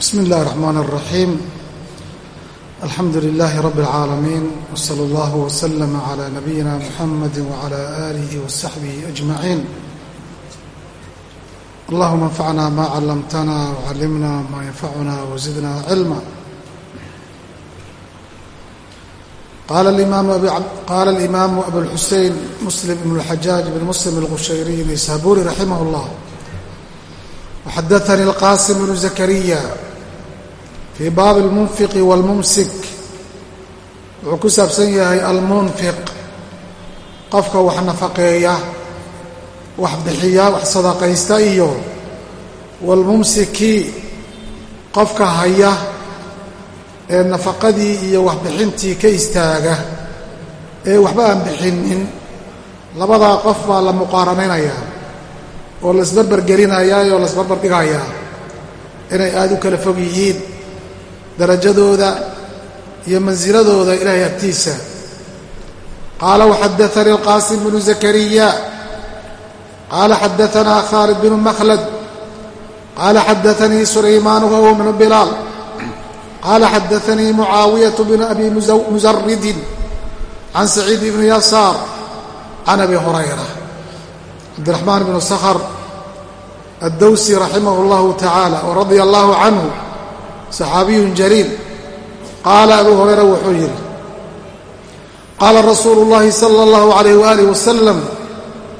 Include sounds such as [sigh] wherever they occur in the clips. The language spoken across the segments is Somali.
bsmi اllahi الرحman الرaحيim alxamdu لlah rb العaalamiin wslى اllah وslm عlى nabiyina mxamad وعlى آlih وصaxbih أجmaعin allahuma اnfacna ma callamtna وcallimna ma yanfacuna wزidna cilma qala اlimaamu abulxusein muslim ibn اlxajaaj bn muslim اlqushayriy naysaburi raximah اllah وxadaثnي الqاsim بن زكريا fي bab الmunfiq والmumsik wuxuu ku saabsan yahay almunfiq qofka wax nafaqeeya wax bixiya wax sadaqaysta iyo wاlmumsiki qofka haya ee nafaqadii iyo waxbixintii ka istaaga ee waxba aan bixinin labadaa qof baa la muqaaranaynaya oo la isbarbargelinayaa oo la isbarbar dhigayaa inay aada u kala fog yihiin darajadooda iyo mansiladooda ilaahay agtiisa. Qaala waxadaanii alqaasim bnu zakariya qaala xadaanaa khaalid bnu makhlad qaala xadaanii sulaymaan wahuwa bnu bilaal qaala xadaanii mucaawiyatu bnu abi musaridin can saciid bni yasaar can abi hurayra cabdiraxmaan bnu sakhr addowsi raximah اllahu tacaala waradia allahu canhu saxaabiyun jaliil qaala abuu hurayra wuxuu yidhi qaala rasuulu اllahi sala اllahu alayh waalih wasalam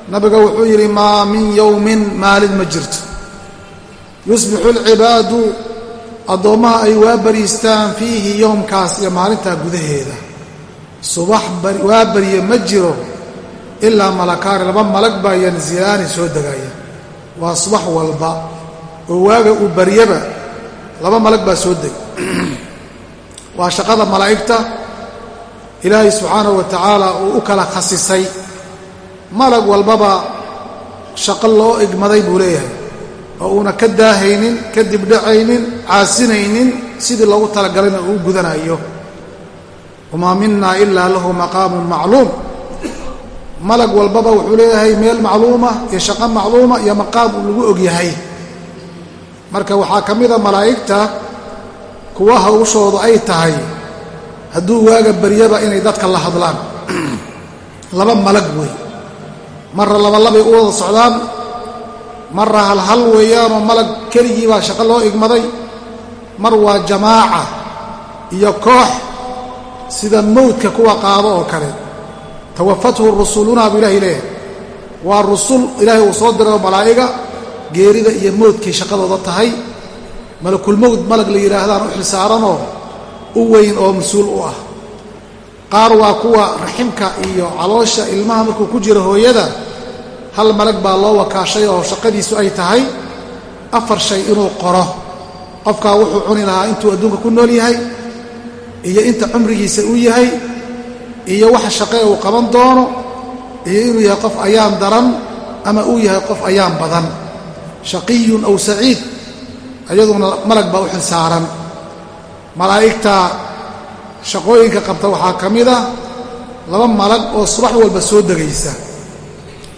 nabiga wuxuu yidhi maa min yowmin maalin ma jirto yusbixu alcibaadu addoommaha ay waa bariistaan fiihi yowmkaas iyo maalintaa gudaheeda subax waa barye ma jiro ilaa malakaani laba malag baa yanzilaani soo degaya waa subax walba oo waaga uu baryaba laba malag baa soo deg. [clears throat] Waa shaqada malaa'igta ilaahay subxaanahu wa tacaala uu u kala khasisay. Malag walbaba shaqo loo igmaday buu leeyahay. Oo uuna ka daahaynin ka dibdhacaynin caasinaynin sidii loogu talagalayna uu gudanayo wamaa mina ilaa lahu maqaamun macluum malag walbaba wuxuu leeyahay meel macluuma iyo shaqo macluuma iyo maqaam uu lagu ogyahay. Marka waxaa ka mida malaa'igta kuwa hawshoodu ay tahay hadduu waaga baryaba inay dadka la hadlaan. [clears throat] Laba malag wey. Marra labalabay u wada socdaan marra halhal weeyaanoo malag keligii baa shaqo loo igmaday. Mar waa jamaaca iyo koox sida mawdka kuwa qaado oo kale tawafathu rusulunaa buu ilahay leeyahay. Waa rusul ilaahay uu soo diray oo malaa'iga geerida iyo mowdkay shaqadooda tahay. Malakulmowd malag la yidhaahdaan u xilsaaranoo u weyn oo mas'uul u ah. Qaar waa kuwa raximka iyo caloosha ilmaha markuu ku jiro hooyada hal malag baa loo wakaashay oo shaqadiisu ay tahay afar shay inuu qoro. Qofkaa wuxuu cuni lahaa intuu adduunka ku nool yahay iyo inta cumrigiisa uu yahay iyo waxa shaqee uu qaban doono iyo inuu yahay qof ayaan daran ama uu yahay qof ayaan badan. Shaqiyun aw saciid iyaduna malag baa u xilsaaran malaa'igta shaqooyinka qabta waxaa ka mid a laba malag oo subax walba soo degaysa.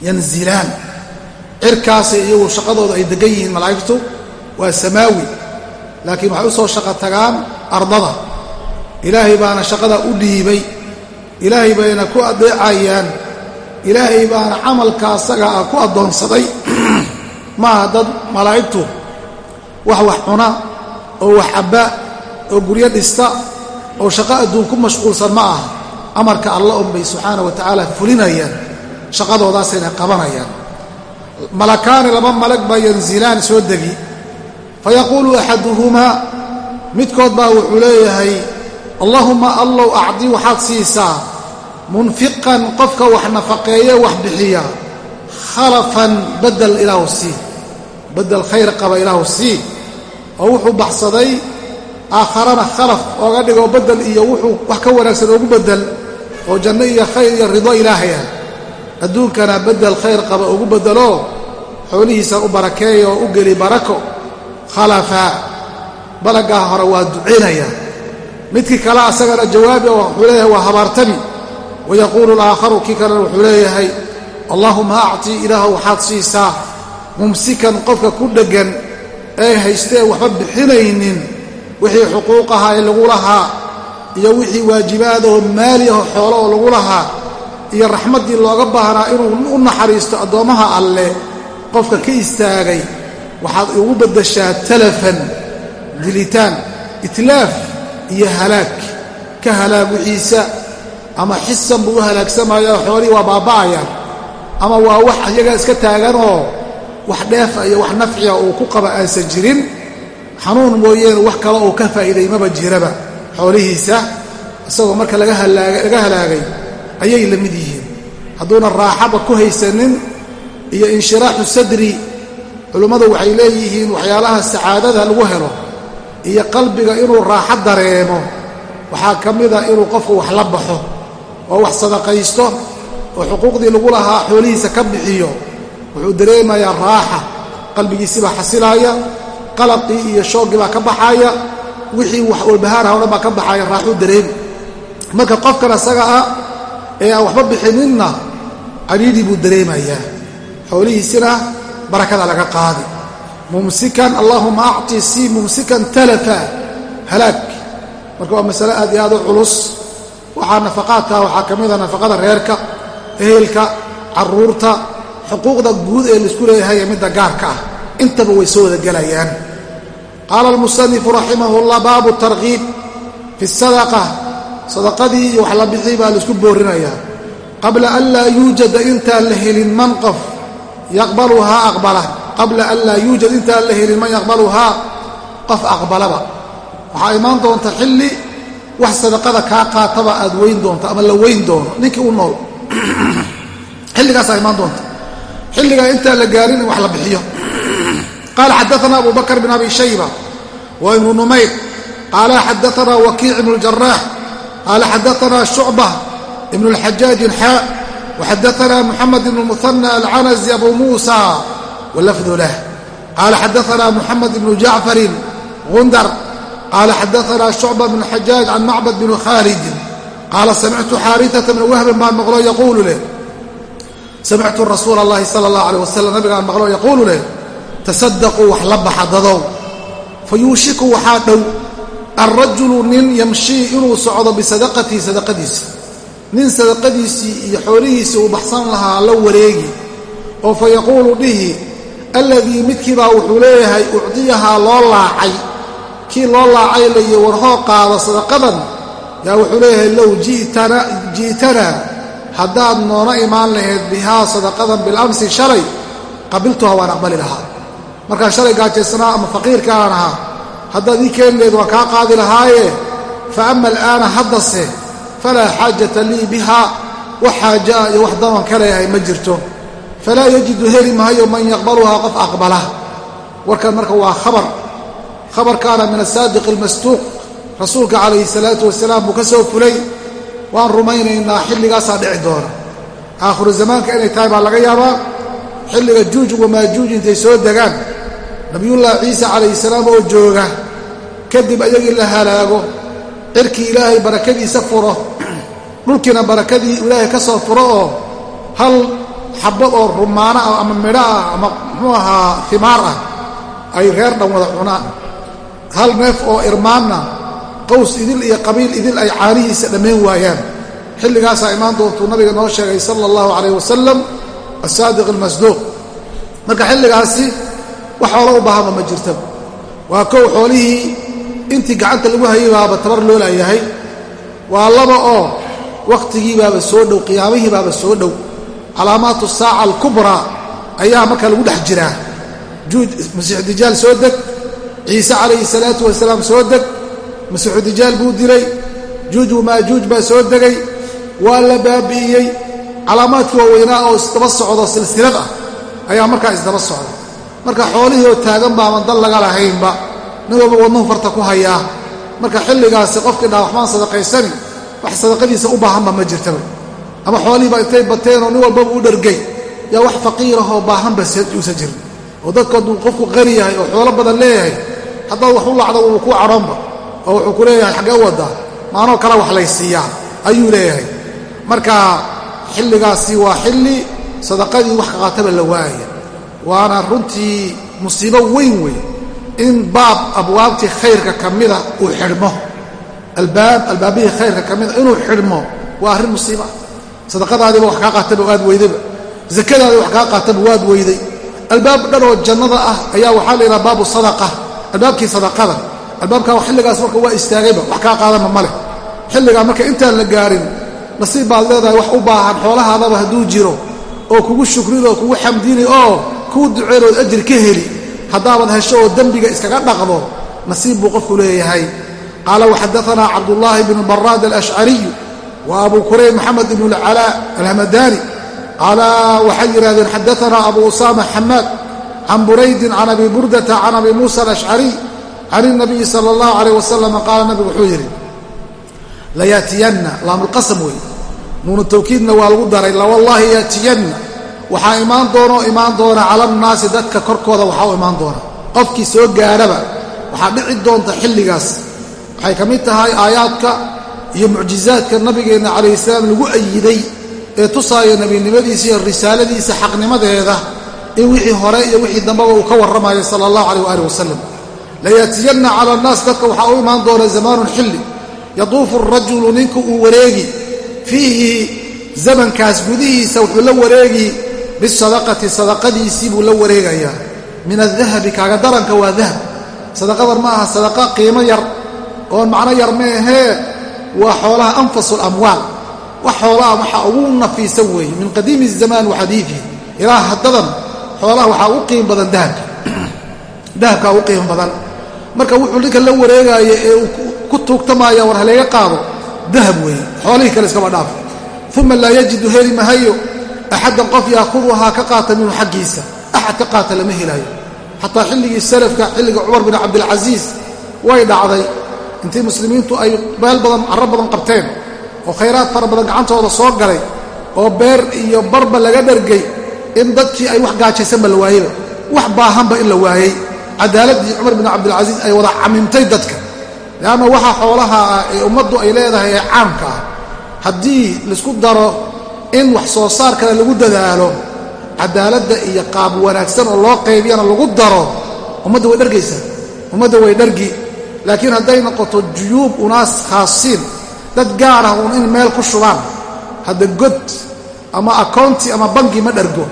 Yanzilaan cirkaasay iyagu shaqadooda ay degan yihiin malaa'igtu waa samaawi. Laakiin waxay u soo shaqo tagaan ardada. Ilaahay baana shaqada u dhiibay ilaahay bayna ku adeecayaan. Ilaahay baana camalka asaga ah ku addoonsaday. [clears throat] Maaha dad malaa'igtu. Wax wax cuna oo wax cabba oo guryo dhista oo shaqo adduun ku mashquulsan ma aha. Amarka alla unbay subxaana wa tacaala fulinayaan. Shaqadoodaasayna qabanayaan. Malakaani laba malag baa yanzilaan soo degi. Fayaquulu axaduhumaa midkood baa wuxuu leeyahay allaahumma allow acdi waxaad siisaa munfiqan qofka wax nafaqeeye wax bixiya. Khalafan badel ilaahu sii. Badel khayr qaba ilaahu sii. Oo wuxuu baxsaday aakharana khalaf ooga dhigo badel iyo wuxuu wax ka wanaagsan oogu bedel oo janno iyo khayr iyo rido ilaahay. Ah adduunkana bedel khayr qaba ugu bedeloo xoolihiisa u barakeeya oo u geli barako. Khalafa balaggaa hore waa ducinaya midkii kale asagana jawaabi oo wuxuu leeyahay waa habaartami wayaquulu alaakharu kii kalena wuxuu leeyahay allaahuma acti ilaahu waxaad siisaa mumsikan qofka ku dheggan ee haystee waxba bixinaynin wixii xuquuq ahaa ee lagu lahaa iyo wixii waajibaadoo maaliyaho xoolo oo lagu lahaa iyo raxmaddii looga baahnaa inuu u naxariisto addoommaha alleh qofka ka istaagay waxaad ugu beddeshaa talafan dilitaan itlaaf iyo halaag ka halaag wixiisa ama xisan buu u halaagsamaya oo xoolihii waa baaba'ayaan ama waa wax iyaga iska taaganoo wax dheefa iyo wax nafciya uu ku qaba aansan jirin. Xanuun mooyeene wax kale uu ka faa'iiday maba jiraba. Xoolihiisa isagoo marka laga halaagay ayay la mid yihiin. Hadduuna raaxaba ku haysanin iyo inshiraaxu sadri culimmadu waxay leeyihiin waxyaalaha sacaadada lagu helo iyo qalbiga inuu raaxo dareemo waxaa ka mida inuu qofku wax la baxo oo wax sadaqaysto oo xuquuqdii lagu lahaa xoolihiisa ka bixiyo wuxuu dareemayaa raaxa qalbigiisibaa xasilaaya qalaqii iyo shooggii baa ka baxaaya wixii wax walbahaarha o dhan baa ka baxaaya raaxuu dareemi marka qofkan asaga ah ee aan waxba bixininna caliidii buu dareemayaa. Xoolihiisina barakada laga qaadi. Mumsikan allaahuma acti si mumsikan talafa halaag marka waa masale aad iyo aad u culus waxaa nafaqaadka waxaa ka mida nafaqada reerka ehelka carruurta xuquuqda guud ee la isku leeyahay ee midda gaarka ah. Intaba way soo wada gelayaan qaala almusanifu raximah llah baabu tarkiib fi sadaqa. Sadaqadii iyo wax la bixi baa la isku boorinayaa. Qabla an laa yuujada intaan la helin man qof yaqbaluhaa aqbala. Qabla an laa yuujad intaan la helin man yaqbaluhaa qof aqbalaba. Waxaa imaan doonta xilli wax sadaqada kaa qaataba aad weyn doonto ama la weyn doono ninkii u nool. [clears throat] Xilligaasaa imaan doonta. Xilligaa intaan la gaarin in wax la bixiyo. [clears throat] Qaala xadaana abu bakr bin abi shayba wa ibnu numayr. Qaala xadaanaa wakiic ibnu ljaraax qaala xadaanaa shucba ibnu lxajaajin xaa waxadaanaa muxamed ibnu muhana alcanazi abu muusa walafdu lah. Qaala xadaanaa muxamed ibnu jacfarin gundar qaala xadaanaa shucba bn xajaaj can macbad bn khaarijin qaala samictu xaariata bna wahbin baan maqlo yaquulu leh samictu rasuula allahi sala allah aleh wasalam nabigaan maqlo yaquulu leh tasaddaquu wax la baxadadow fa yuushiku waxaa dhow alrajulu nin yamshii inuu socdo bisadaqatihi sadaqadiisa nin sadaqadiisii iyo xoolihiisii uu baxsan lahaa la wareegi oo fa yaquulu dhihi alladii midkiibaa wuxuu leeyahay ucdiyahaa loo laacay kii loo laacay layi warhoo qaado sadaqadan yaa wuxuu leeyahay low ji'tanaa haddaad noona imaan lahayd bihaa sadaqadan bilamsi shalay qabiltuha waan aqbali lahaa. Markaan shalay gaajaysanaa ama faqiirkaan ahaa haddaad ii keeni lahayd waan kaa qaadi lahaaye fa ama al'aana haddase falaa xaajata lii biha wax xaajaa iyo wax daban ka leeyahay ma jirto. Falaa yajidu heli maayo man yaqbaluhaa qof aqbala. Warkan marka waa khabar khabarkaana min asaadiq almasduuq rasuulka calayhi salaatu wasalaam buu ka soo fulay. Waan rumaynaynaa xilligaasaa dhici doona. Aakhiru zamaanka inay tahay baa laga yaabaa xilliga juuj wamaajuuj intay soo degaan. Nabiyullaahi ciisa calayhi salaam oo jooga kadib ayagii la halaago cirkii ilaahay barakadiisa furo. Dhulkiina barakadii ilaahay ka soo furo oo hal xabad oo rumaano ah ama midho ah ama muxuu ahaa himaar ah ay reer dhan wada cunaan hal neef oo irmaanna qaws idil iyo qabiil idil ay caanihiisa dhammayn waayaan. Xilligaasaa imaan doontuu nabiga noo sheegay sala allahu calayh wasalam asaadiq almasduuq. Marka xilligaasi wax xoolo u baahanba ma jirta waa kow xoolihii intii gacanta lagu hayay baaba tabar loo laayahay waa laba oo wakhtigii baaba soo dhow qiyaamihii baaba soo dhow. Calaamaatu saaca alkubraa ayaa marka lagu dhex jiraa. Juuj masiixu dijaal soo deg ciise calayhi salaatu wasalaam soo deg masiixu dijaal buu dilay juuj wamaajuuj baa soo degay waa la baabi'iyey calaamaadkii waaweynaa oo isdaba socdo silsilad ah ayaa markaa isdaba socda. Marka xoolihii oo taagan baaban dal laga lahaynba nin walba wadnuhu farta ku hayaa. Marka xilligaasi qofkii dhaa waxbaan sadaqaysani wax sadaqadiisa u baahanba ma jirtaba ama xoolihiiba intay bateen oo nin walbaba u dhargay yaa wax faqiirahoo baahanba uusan jirin. Oo dadku hadduu qofku qani yahay oo xoolo badan leeyahay haddaad wax u lacdo uu ku cadhoonba oo wuxuu ku leeyahay xaggee u waddaa maanoo kale wax laysiiyaa ayuu leeyahay. Marka xilligaasi waa xilli sadaqadii wax qaataba la waaya waana runtii musiibo weyn wey in baab abwaabtii khayrka ka mida uu xidhmo. Albaab albaabihii khayrka ka mida inuu xidhmo waa arrin musiiba. Sadaqadaadiiba wax kaa qaataba waad weydayba zakadaadi wax kaa qaataba waad weyday. Albaab dhan oo jannada ah ayaa waxaa la yidhaha baabu sadaqa albaabkii sadaqada. Albaabkaa xilligaas marka waa istaagayba wax kaa qaadana ma leh. Xilligaa marka intaan la gaarin nasiib baad leedahay wax u baahan xoolahaadaba hadduu jiro oo kugu shukrin oo kugu xamdini oo kuu duceynood ajir ka heli haddaabad hesho oo dembiga iskaga dhaqdo nasiib buu qofku leeyahay. Qaala waxadaanaa cabdullaahi bnu baraad alashcariyu wa abu kurayb maxamed ibnu lcalaa alhamadani qaala waxay yidhahdeen xadaanaa abu usaama xamaad can buraydin can abi burdata can abi muusa alashcariy can اnabiyi sala اllahu alayh wasalam qaala nabigu wuxuu yidhi layaatiyanna laamulqasam wey nuunu tawkiidna waa lagu daray lawallaahi yaatiyanna waxaa imaan doonoo imaan doona cala annaasi dadka korkooda waxaa u imaan doona qofkii soo gaadhaba waxaa dhici doonta xilligaas waxay ka mid tahay aayaadka iyo mucjizaadka nabigeenna calayhi salaam lagu ayiday ee tusaaya nebinimadiisa iyo risaaladiisa xaqnimadeeda in wixii hore iyo wixii dambeba uu ka warramayo sala allahu calayh waaalih wasalam layaatiyanna cala annaas dadka waxaa u imaan doona zamaanun xilli. Yaduufu arajulu ninku uu wareegi fiihi zamankaas gudihiisa wuxuu la wareegi bisadaqati sadaqadiisii buu la wareegayaa min adahabi kaaga daranka waa dahab sadaqadan ma aha sadaqa qiimo yar oon macno yar meahee waa xoolaha anfasu lamwaal. Wax xoolaha waxaa ugu nafiisan weeye min qadiimi zamaan wa xadiidihi ilaa haddadan xoolaha waxaa ugu qiim badan dahabka. Dahabkaa ugu qiimo badan. Marka wuxuu ninka la wareegaayo ee uu ku tuugtamaya war haleega qaado dahab weeye. Xoolihii kale iskaba dhaaf. Uma laa yajidu heli mahayo axaddan qof yaakuduhaa ka qaata minhu xaggiisa. Axad ka qaata lama helaayo. Xataa xilligii salafka xilliga cumar bin cabdilcasiis way dhacday. Intii muslimiintu ay meel badan carro badan qabteen oo khayraad fara badan gacantooda soo galay oo beer iyo barba laga dhargay in dadkii ay wax gaajaysanba la waayeyba. Wax baahanba in la waayey. Cadaaladdii cumar bin cabdilcasiis ay wada camimtay dadka. Leanna waxa xoolaha ah ee ummaddu ay leedahay ee caamka ah haddii la isku daro in wax soo saar kale lagu dadaalo cadaaladda iyo qaab wanaagsan oo loo qaybiyana lagu daro ummadda way dhargaysaa. Ummadda way dhargi. Laakiin hadday noqoto juyuub unaas khaasiin dad gaar ah uun in meel ku shubaan hadda god ama akoonti ama bangi ma dhargo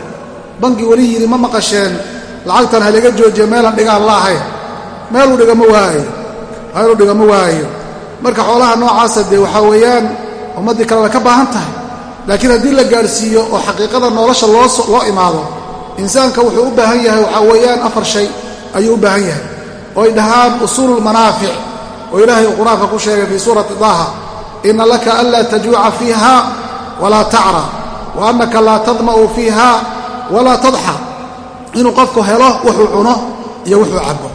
bangi weli yidhi ma maqasheen lacagtan halaga joojiyo meelan dhigaan laahayn meeluu dhigama waayo meeluu dhigama waayo. Marka xoolaha noocaasa dee waxaa weeyaan ummaddii kale way ka baahan tahay. Laakiin haddii la gaadhsiiyo oo xaqiiqada nolosha loo imaado insaanka wuxuu u baahan yahay waxaa weeyaan afar shay ayuu u baahan yahay. Oo ay dhahaan usuululmanaafic oo ilaahay uu qur'aanka ku sheegay fii suurati daaha inna laka anlaa tajuuca fiiha walaa tacra wa annaka laa tadma'u fiiha walaa tadxa. Inuu qofku helo wuxuu cuno iyo wuxuu cabo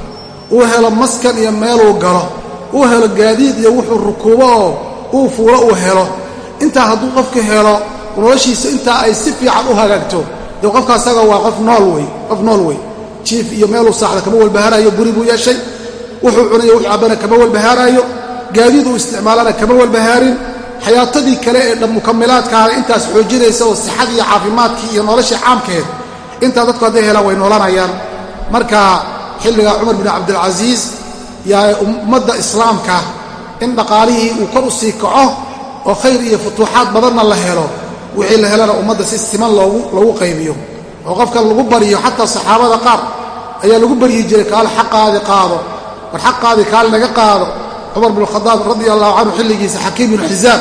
uu helo maskan iyo meeluu galo. Uu helo gaadiid iyo wuxuu rukuubo oo uu fuulo uu helo. Intaa hadduu qofku helo noloshiisa intaa ay si fiican u hagaagto. Dee qofka asaga waa qof nool wey qof nool wey. Jiif iyo meeluu saaxda kama walbahaaraayo guri buu yeeshay. Wuxuu cunayo wuxuu cabbana kama walbahaaraayo. Gaadiid uu isticmaalana kama walbahaarin xayaatadii kale ee mukamilaadkaana intaas xoojinaysa oo sixadii iyo caafimaadkii iyo noloshii caamkeed intaa dadku hadday helaan way noolanayaan. Marka xilligaa cumar bin cabdilcasiis yaa ummadda islaamka in dhaqaalihii uu kor u sii kaco oo khayr iyo futuuxaad badanna la helo wixii la helana ummadda si siman loogu qaybiyo. Oo qofkan lagu baryo xataa saxaabada qaar ayaa lagu baryi jiray kaal xaqaadi qaado war xaqaadi kaal naga qaado cumar bin khadaab radia allahu canhu xilligiisa xakiim binu xisaab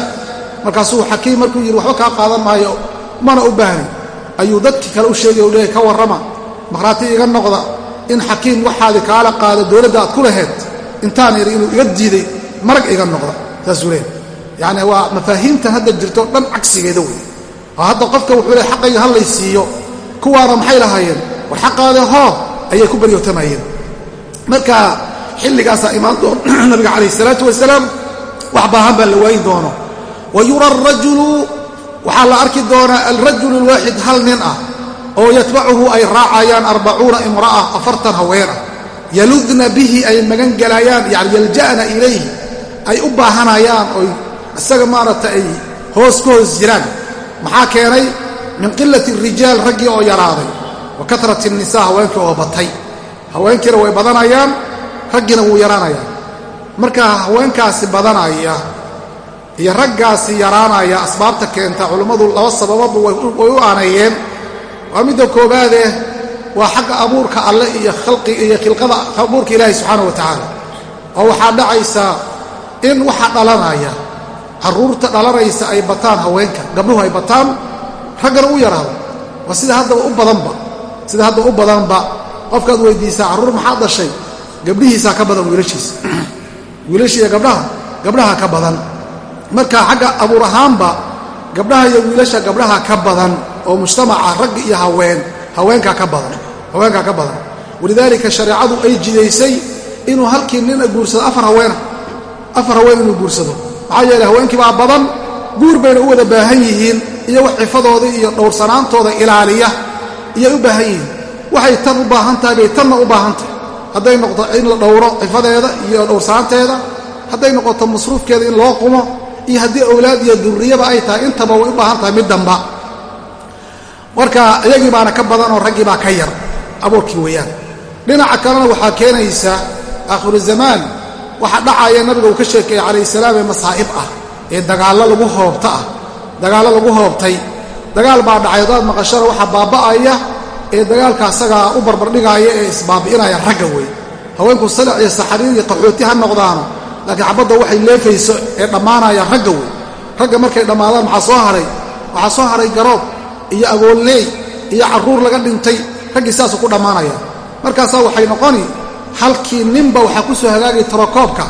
markaasuu xakiim markuu yidhi waxba kaa qaadan maayo mana u baahnin ayuu dadkii kale u sheegay u leeyahy ka warrama. Makhraati iga noqda in xakiim waxaadi kaala qaado dowladda aad ku laheyd. Intaan yidhi inuu iga diiday marag iga noqda. Saasuu leeyahy yacni waa mafaahiimtan hadda jirto dhan cagsigeeda wey oo hadda qofka wuxuu leey xaqayga hallay siiyo kuwaana maxay lahaayeen? War xaqaade hoo ayay ku baryootamayeen marka xilligaasaa imaan doon [clears throat] nabiga calayh isalaatu wasalaam wax baahan baa la waayin doono. Wa yura arajulu waxaa la arki doonaa alrajulu alwaaxid hal nin ah oo yatbacuhu ay raacayaan arbacuuna imra'a afartan haween ah. Yaludna bihi ay magan gelayaan yani yalja'na ilayhi ay u baahanayaan oy isaga maaragta ay hoos ka hoos jiraan. Maxaa keenay? Min qilati rijaal raggii oo yaraaday. Wa katrati nisa haweenkii oo batay. Haweenkiina way badanayaan raggiina wuu yaraanaya marka haweenkaasi badanaya iyo raggaasi yaraanaya asbaabta keenta culummadu laba sababoodba way u aaneeyeen waa midda koobaadeh waa xagga abuurka alle iyo iyo khilqada abuurka ilaahi subxaana wa tacaala oo waxaa dhacaysa in waxa dhalanaya carruurta dhalanaysa ay bataan haweenka gabdhuhu ay bataan raggana u yaraado. Waa sida haddaba u badanba sida hadda u badanba qofkaad weydiisaa carruur maxaad dhashay gabdhihiisaa ka badan wiilashiisa. Wiilashiiyo gabdhaha gabdhaha ka badan. Marka xagga abuur ahaanba gabdhaha iyo wiilasha gabdhaha ka badan oo mujtamaca rag iyo haween haweenkaa ka badan haweenkaa ka badan. Walidaalika shareecadu ay jidaysay inuu halkii nina guursado afar haweena afar haween inuu guursado. Maxaa yeeley haweenkii baa badan guur bayna u wada baahan yihiin iyo wax cifadooda iyo dhowrsanaantooda ilaaliya iyay u baahan yihiin. Waxay tan u baahan tahay bay tanna u baahan tahay hadday noqoto in la dhowro cifadeeda iyo dhowrsanaanteeda hadday noqoto masruufkeeda in loo qumo iyo haddii owlaad iyo durriyaba ay tahay intaba way u baahan tahay mid damba. Marka iyagii baana ka badan oo raggii baa ka yar abuurkii weeyaan. Dhinaca kalena waxaa keenaysa aakhiru zamaan waxa dhacaya nabiga uu ka sheekeeyey calayhi salaam ee masaa'ib ah ee dagaallo lagu hoobta ah dagaallo lagu hoobtay. Dagaal baa dhacay hadaad maqashana waxaa baaba'aya ee dagaalka asagaa u barbardhigaaya ee isbaabi'inaya ragga wey haweenku salac iyo saxariir iyo qaxooti ha noqdaano laakiin xabadda waxay leefayso ee dhammaanaya ragga wey ragga markay dhammaadaan maxaa soo haray? Waxaa soo haray garoob iyo agoolleey iyo carruur laga dhintay raggii saasuu ku dhammaanaya. Markaasaa waxay noqoni halkii ninba waxaa ku soo hagaagay torokoobka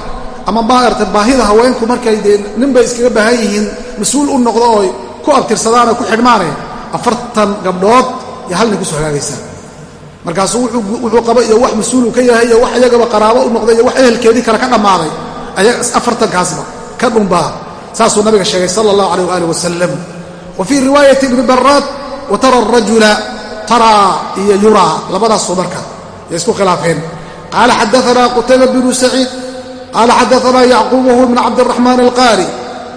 ama maarata baahida haweenku markay dee ninbay iskaga baahan yihiin mas'uul u noqdo oo ku abtirsadaanoo ku xidhmaanay afartan gabdhood iyo hal nin ku soo hagaagaysaa markaasuu wuxuu qaba iyo wax mas'uulu ka yahay iyo wax iyagaba qaraabo u noqday iyo wax ehelkeedii kale ka dhammaaday afartankaasba ka dhumbaa saasuu nabiga sheegay sala allahu alayh waali wasalam wa fii riwaayati ibni baraad wa tara arajula taraa iyo yuraa labadaasuu marka yay isku khilaafeen. Qaala xadaanaa qutayba bnu saciid qaala xadaanaa yacquub wahuwa bn cabdiraxmaan alqaari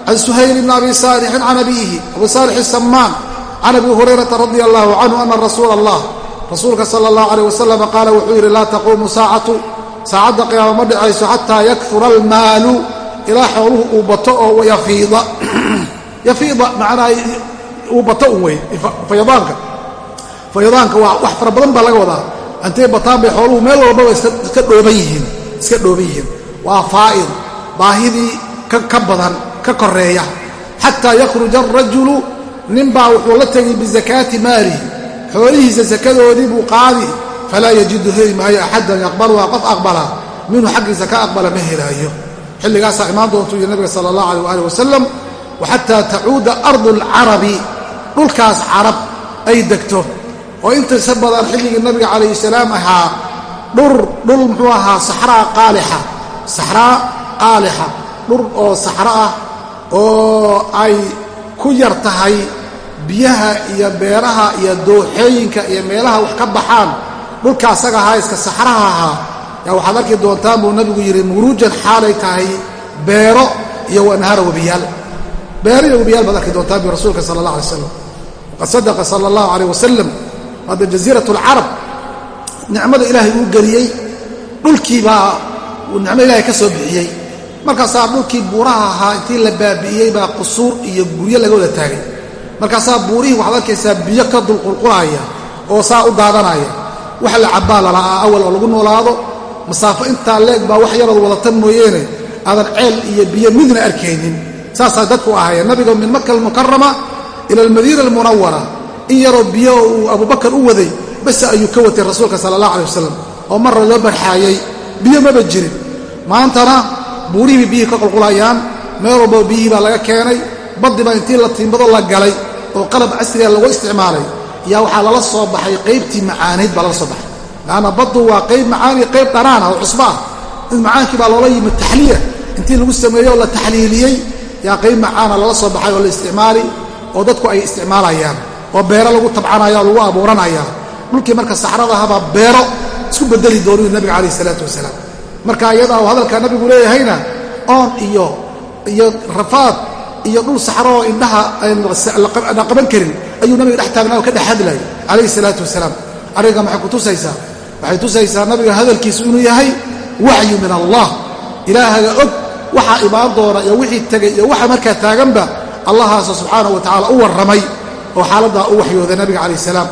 can suhayl bni abi saalixin can abiihi abi saalix samaan can abi hurayrata radia allahu canhu ana rasuula allah rasuulka sala allahu alayh wasalam qaala wuxuu yidhi laa taquumu saacatu saacadda qiyaama ma dhicayso xataa yakfura almaalu ilaa xooluhu uu bato oo yafiida yafiida macnaa uu bato un wey fayadaanka fayadaanka waa wax fara badan baa laga wadaa intay bataan bay xooluhu meel walbaba iska dhooban yihiin waa faa'id baahidii ka badan ka koreeya xataa yakhruja arajulu ninbaa wuxuu la tegay bizakaati maalihi xoolihiisa sakadoodii buu qaadi. Falaa yajidu heli maayo axadan yaqbaluhaa qof aqbala. Minhu xaggiisa ka aqbala ma helaayo. Xilligaasaa imaan doontuu yidhi nabiga sala allah aleh waali wasalam waxataa tacuuda ardu alcarabi. Dhulkaas carab ay degto. Oo intaysa badan xilligii nabiga calayhi salaam ahaa dhur dhul muxuu ahaa saxraa qaalixa. Saxraa qaalixa. Dhur oo saxro ah oo ay ku yar tahay biyaha iyo beeraha iyo dooxooyinka iyo meelaha wax ka baxaan. Dhulka asaga ahaa iska saxraha ahaa. Yaa waxaad arki doontaan buu nabigu yidhi muruujan xaalay tahay beero iyo wanahara webiyaal. Beero iyo webiyaal baad arki doontaan bu rasuulka sala allah alay slam waqad sadaqa sala allahu alayh wasalam hadda jasiirat alcarab nicmada ilaahay uu geliyey dhulkiibaa uu nicmo ilaahay ka soo bixiyey markaasaa dhulkii buuraha ahaa intii la baabi'iyey baa qusuur iyo guryo laga wada taagay. Markaasaa buurihii waxaad arkaysaa biyo ka dulqulqulaya oo saa u daadanaya. Wax la cabbaa lala'aa awal oo lagu noolaado. Masaafo intaa leeg baa wax yarood wadata mooyeene. Aadan ceel iyo biyo midna arkaynin. Saasaa dadku ahayeen nabiga min maka almukarama ila almadiina almunawara in yaroo biyo uu abubakar u waday base ayuu ka watay rasuulka sala allah alay wasalam oo marra loo barxaayey biyo maba jirin. Maantana buurihii biyihii ka qulqulayaan meel walbao biyihii baa laga keenay baddiba intii la tiimbado la galay oo qalab casriga lagu isticmaalay. Yaa waxaa lala soo baxay qaybtii macaanayd baa lala soo baxay. Laanna baddu waa qayb macaan iyo qayb dhanaan ah oo cusbo ah. In macaankii baa loola yimid taxliya intii lagu sameeyey oo la taxliiliyey yaa qayb macaana lala soo baxay oo la isticmaali oo dadku ay isticmaalayaan oo beero lagu tabcanaya oo lagu abuuranaya dhulkii marka saxradahabaa beero isku bedeli doonuu nabiga calayh isalaatu wasalaam marka iyadaa uu hadalka nabigu leeyahayna oon iyo iyo rafaad iyo dhul saxro oo indhaha aan qaban karin ayuu nabiga dhex taagnaa oo ka dhex hadlayay calayhi salaatu wasalaam. Arrinka maxay ku tusaysaa? Waxay tusaysaa nabiga hadalkiisu inuu yahay waxyu min allah. Ilaahaga og waxaa imaan doona iyo wixii tegay iyo waxa markaa taaganba allahaasoo subxaanahu wa tacala u warramay oo xaaladdaa u waxyooday nabiga calayh salaam.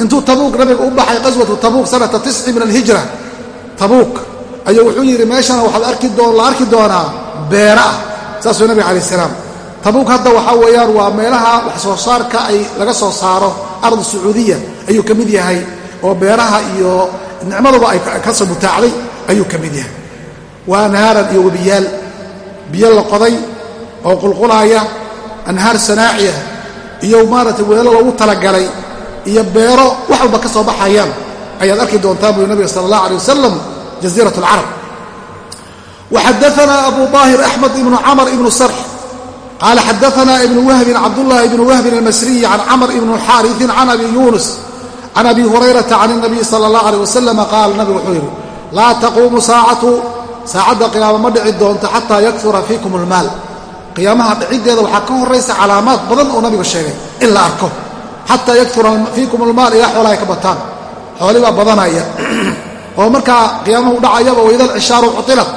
Intuu tabuuk nabiga u baxay qaswatu tabuuk sanata tisci min alhijra. Tabuuk ayuu wuxuu yidhi meeshana waxaad la arki doonaa beera. Ah saasuu nabiga calayh salaam. Tabuuk hadda waxaa weeyaan waa meelaha wax soo saarka ay laga soo saaro ardu sacuudiya ayuu ka mid yahay oo beeraha iyo nicmaduba ay ka soo butaacday ayuu ka mid yahay. Waa anhaaran iyo webiyaal. Biyo la qoday oo qulqulaaya anhaar sanaaciya iyo maaragtay weelo loogu talagalay iyo beero wax walba ka soo baxayaan. Ayaad arki doontaa buu nabiga sala allah alay wasalam jaziirat alcarab waxadaanaa abu daahir axmed ibnu camar ibnu sarx qaala xadaanaa ibnu wahbin cabdullahi ibnu wahbin almasriyi can camr ibnu xaariثin can abi yunus can abi hurayrata can الnabiy sala اllah alيh wasalam qaal nabigu wuxuu yidhi laa taquumu saacatu saacadda qiyaama ma dhici doonto xataa yakura fiikum اlmaal qiyaamaha dhiciddeeda waxaa ka horaysa calaamaad badan oo nabigu sheegay in la arko xataa yakura fiikum almaal ilaa xoolahay ka bataan xoolibaa badanaya oo markaa qiyaamahu dhacayaba waida alcishaaru cutilad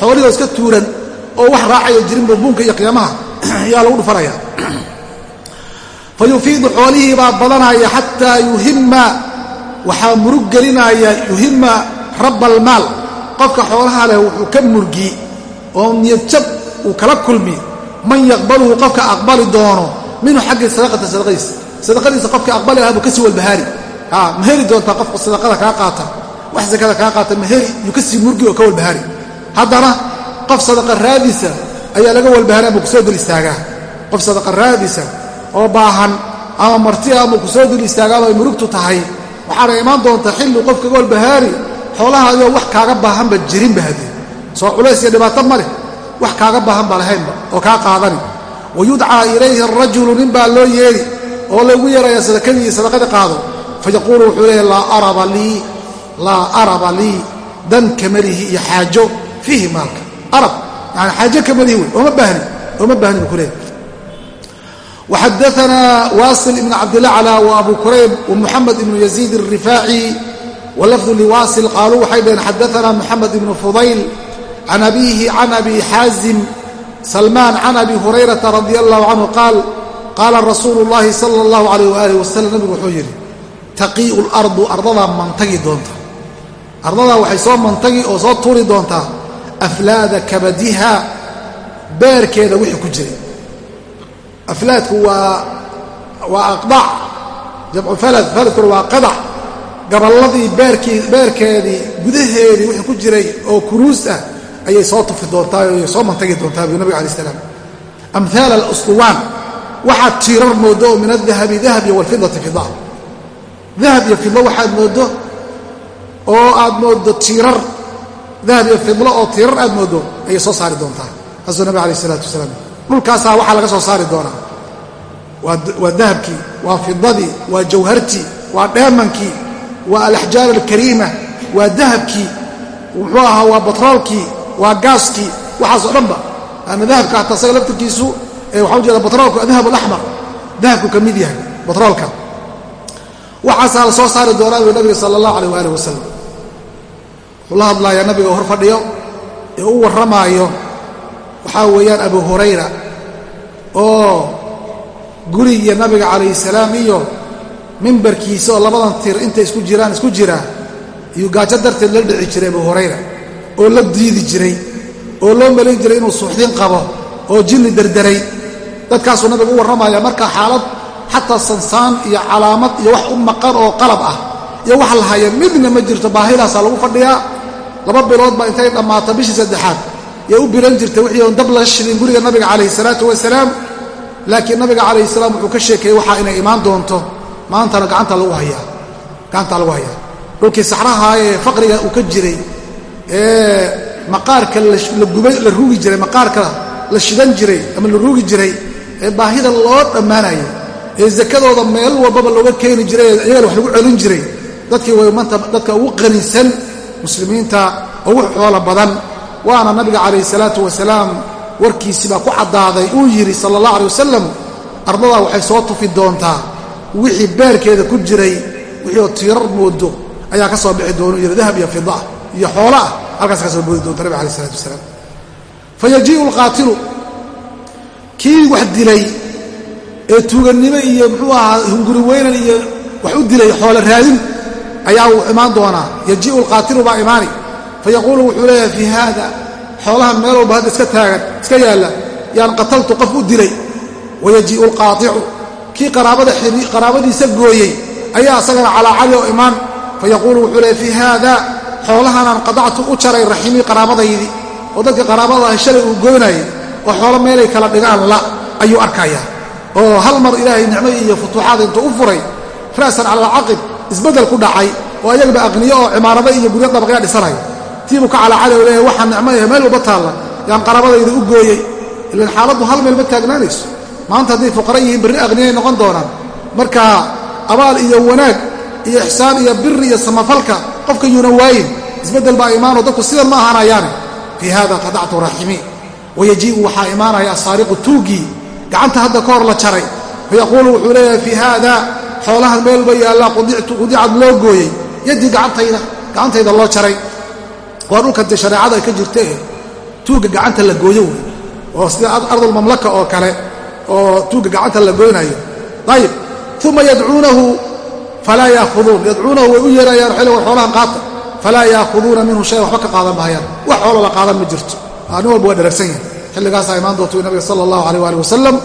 xoolihoo iska tuuran oo wax raacaya jirinba buunka iyo qiyaamaha [clears throat] ayaa lagu dhufanaya [clears throat] fa yufiidu xoolihiibaa badanaya xataa yuhima waxaa murug gelinaya yuhima rabba almaal qofka xoolaha leh wuxuu ka murgi oo niyadjab uu kala kulmi. Man yaqbaluhu qofka aqbali doono minhu xaggi sadaqata sadaqadiisa. Sadaqadiisa qofka aqbali lahaa buu ka sii walbahaari ma heli doontaa qofka sadaqada kaa qaata wax sakada kaa qaata ma heli yuu ka sii murgi oo ka walbahaari haddana qof sadaqa raadiisa ayaa laga walbaharaa buu ku soo dul istaagaa. Qof sadaqa raadiisa oo baahan ama marti ah buu ku soo dul istaagaaba ay murugtu tahay. Waxaana imaan doontaa xilli qof kaga walbahaari xoolahaadioo wax kaaga baahanba jirinba hadee soo culays iyo dhibaato ma leh wax kaaga baahan ba lahaynba oo kaa qaadani. Wa yudcaa ilayhi arajulu nin baa loo yeedhi oo lagu yeeraya sadakadii iyo sadaqada qaado. Fayaquulu wuxuu leeyahy laa araba lii dan kamalihi iyo xaajo fiihi maalka arab yani xaajo kamalihi wey ooma baahni ooma baahni buu ku leeyahy وxadaثna wasil ibn cabdilaclى وabu kurayb وmuxamed ibnu yaziid الrifaaci walafdu liwasil qaaluu waxay dhaheen xadaثna muxamed ibnu fudayl can abiihi can abi xaazim salmaan can abi hurayrata radi allahu canhu qaal qaala rasuulu llahi sala allahu alayh waalih wasalam nabigu wuxuu yidhi taqii'u lardu ardadaa mantagi doonta ardadaa waxay soo mantagi oo soo tuuri doontaa aflaada kabadiha beerkeeda wixii ku jiray. Aflaadku waa waa aqdac jamcu falad faladkuna waa qadac gaballadii beerkeedii gudaheedii wixii ku jiray oo kuruus ah ayay soo tufi doontaa o soo mantagi doontaa buu nabig alai slam amhaal alustuwaan waxaad tiirar mooddo oo min adahabi dahab iyo walfidati fida dahab iyo fidlo waxaad mooddo oo aad mooddo tiirar dahab iyo fidlo oo tiirar aad mooddo ayay soo saari doontaa taasuu nabig alayh isalaatu wasalaam. Dhulkaasaa waxaa laga soo saari doonaa. Waa dahabkii waa fidadii waa jawhartii waa dheemankii waa alaxjaar alkariima waa dahabkii muxuu ahaa waa batroolkii waa gaaskii waxaasoo dhanba. Ana dahabka hataa isaga laftirkiisu waxaa ujeeda batroolku adahab alaxmar dahabku ka mid yahay batroolka. Waxaasaa la soo saari doonaa buu nabiga sala allahu alayh waalih wasalam la hadlayaa nabiga hor fadhiyo ee u warramaayo waxaa weeyaan abu hurayra oo gurigiyo nabiga calayhi salaam iyo mimbarkiisa oo labadan tir intay isku jiraan isku jiraa iyuu gaajo darteed la dhici jiray abu hurayra oo la diidi jiray oo loo malayn jiray inuu suuxdin qabo oo jinni derderay dadkaasuu nabigu u warramaya marka xaalad xataa sansaan iyo calaamad iyo wax u maqan oo qalab ah iyo wax la haya midna ma jirto baahidaasaa lagu fadhiyaa laba bilood baa intay dhammaato bishii saddexaad. Yay u biran jirtay wixii oon dab la shidin guriga nabiga calayhi salaatu wasalaam laakiin nabiga calayhi salaam wuxuu ka sheekeeyey waxaa inay imaan doonto. Maantana gacanta lagu hayaa. Gacantaa lagu hayaa. Dhulkii saxraha ee faqriga uu ka jiray. Ee maqaarka la ruugi jiray maqaarka la shidan jiray ama la ruugi jiray ee baahida loo dhammaanayo. Ee zakadooda meel walbaba looga keeni jiray ee iyagana wax lagu celin jiray. Dadkii way manta dadka ugu qanisan muslimiinta ugu xoolo badan waana nabiga calayhi salaatu wasalaam warkiisii baa ku caddaaday. Uu yidhi sala allah alay wasalam ardadaa waxay soo tufi doontaa wixii beerkeeda ku jiray wixii oo tiirar moodo ayaa ka soo bixi doonu yidhi dahab iyo fida iyo xoolo ah halkaas ka soo boodi doonta nabig alai isalaatu wasalaam. Fayajii'u alqaatilu kii wax dilay ee tuugannimo iyo muxuu ahaa hunguri weynan iyo wax u dilay xoolo raadin ayaa uu imaan doonaa. Yajii'u alqaatilu baa imaani. Fayaquulu wuxuu leeyahay fii haada xoolahan meel walba hadda iska taagan iska yaalla. Yaan qataltu qof u dilay. Wayajii'u alqaaticu kii qaraabadiisa gooyey ayaa asagana calaacali oo imaan. Fayaquulu wuxuu leeyahy fii haada xoolahanaan qadactu u jaray raximii qaraabadaydii. Oo dadka qaraabadaah shalay uu gooynayay oo xoolo meelay kala dhigaan la ayuu arkayaa oo hal mar ilaahay nicmo iyo futuuxaad intuu u furay ra'san cala alcaqib isbeddel ku dhacay oo ayagaba aqniyo oo cimaarado iyo guryo dabaqyaa dhisanaya tiibuu ka calaacali oo leeyahay waxaa nicmo meel walba taalla. Yaan qaraabadayda u gooyey ilan xaaladdu hal meel ma taagnaanayso. Maanta hadday fuqara yihiin berri aqniyay noqon doonaan. Marka abaal iyo wanaag iyo ixsaan iyo biri iyo samafalka qofka yuuna waayin isbeddel baa imaanoo dadku sidan ma ahaanayaane. Fii hada qadactu raximii wayajii'u waxaa imaanaya asaariqu tuugii. Gacanta hadda ka hor la jaray. Fayaquulu wuxuu leeyahay fii haada xoolahan meelba yaallaa qudicad loo gooyey. Yaddii gacantayda loo jaray. Waa dhulka dee shareecada ay ka jirta ee tuugga gacanta la gooyo wey oo sida ardulmamlaka oo kale oo tuugga gacanta la gooynayo ayib uma yadcuunahu falaa yaahuduun yadcuunahu way u yeerayaan xilli war xoolahan qaata. Falaa yaahuduuna minhu shay waxba ka qaadan maayaan wax xoolo la qaadan ma jirto. Nin walba waa dharagsan yahay. Xilligaasaa imaan doontu nabiga sala allahu aleyh waali wasalam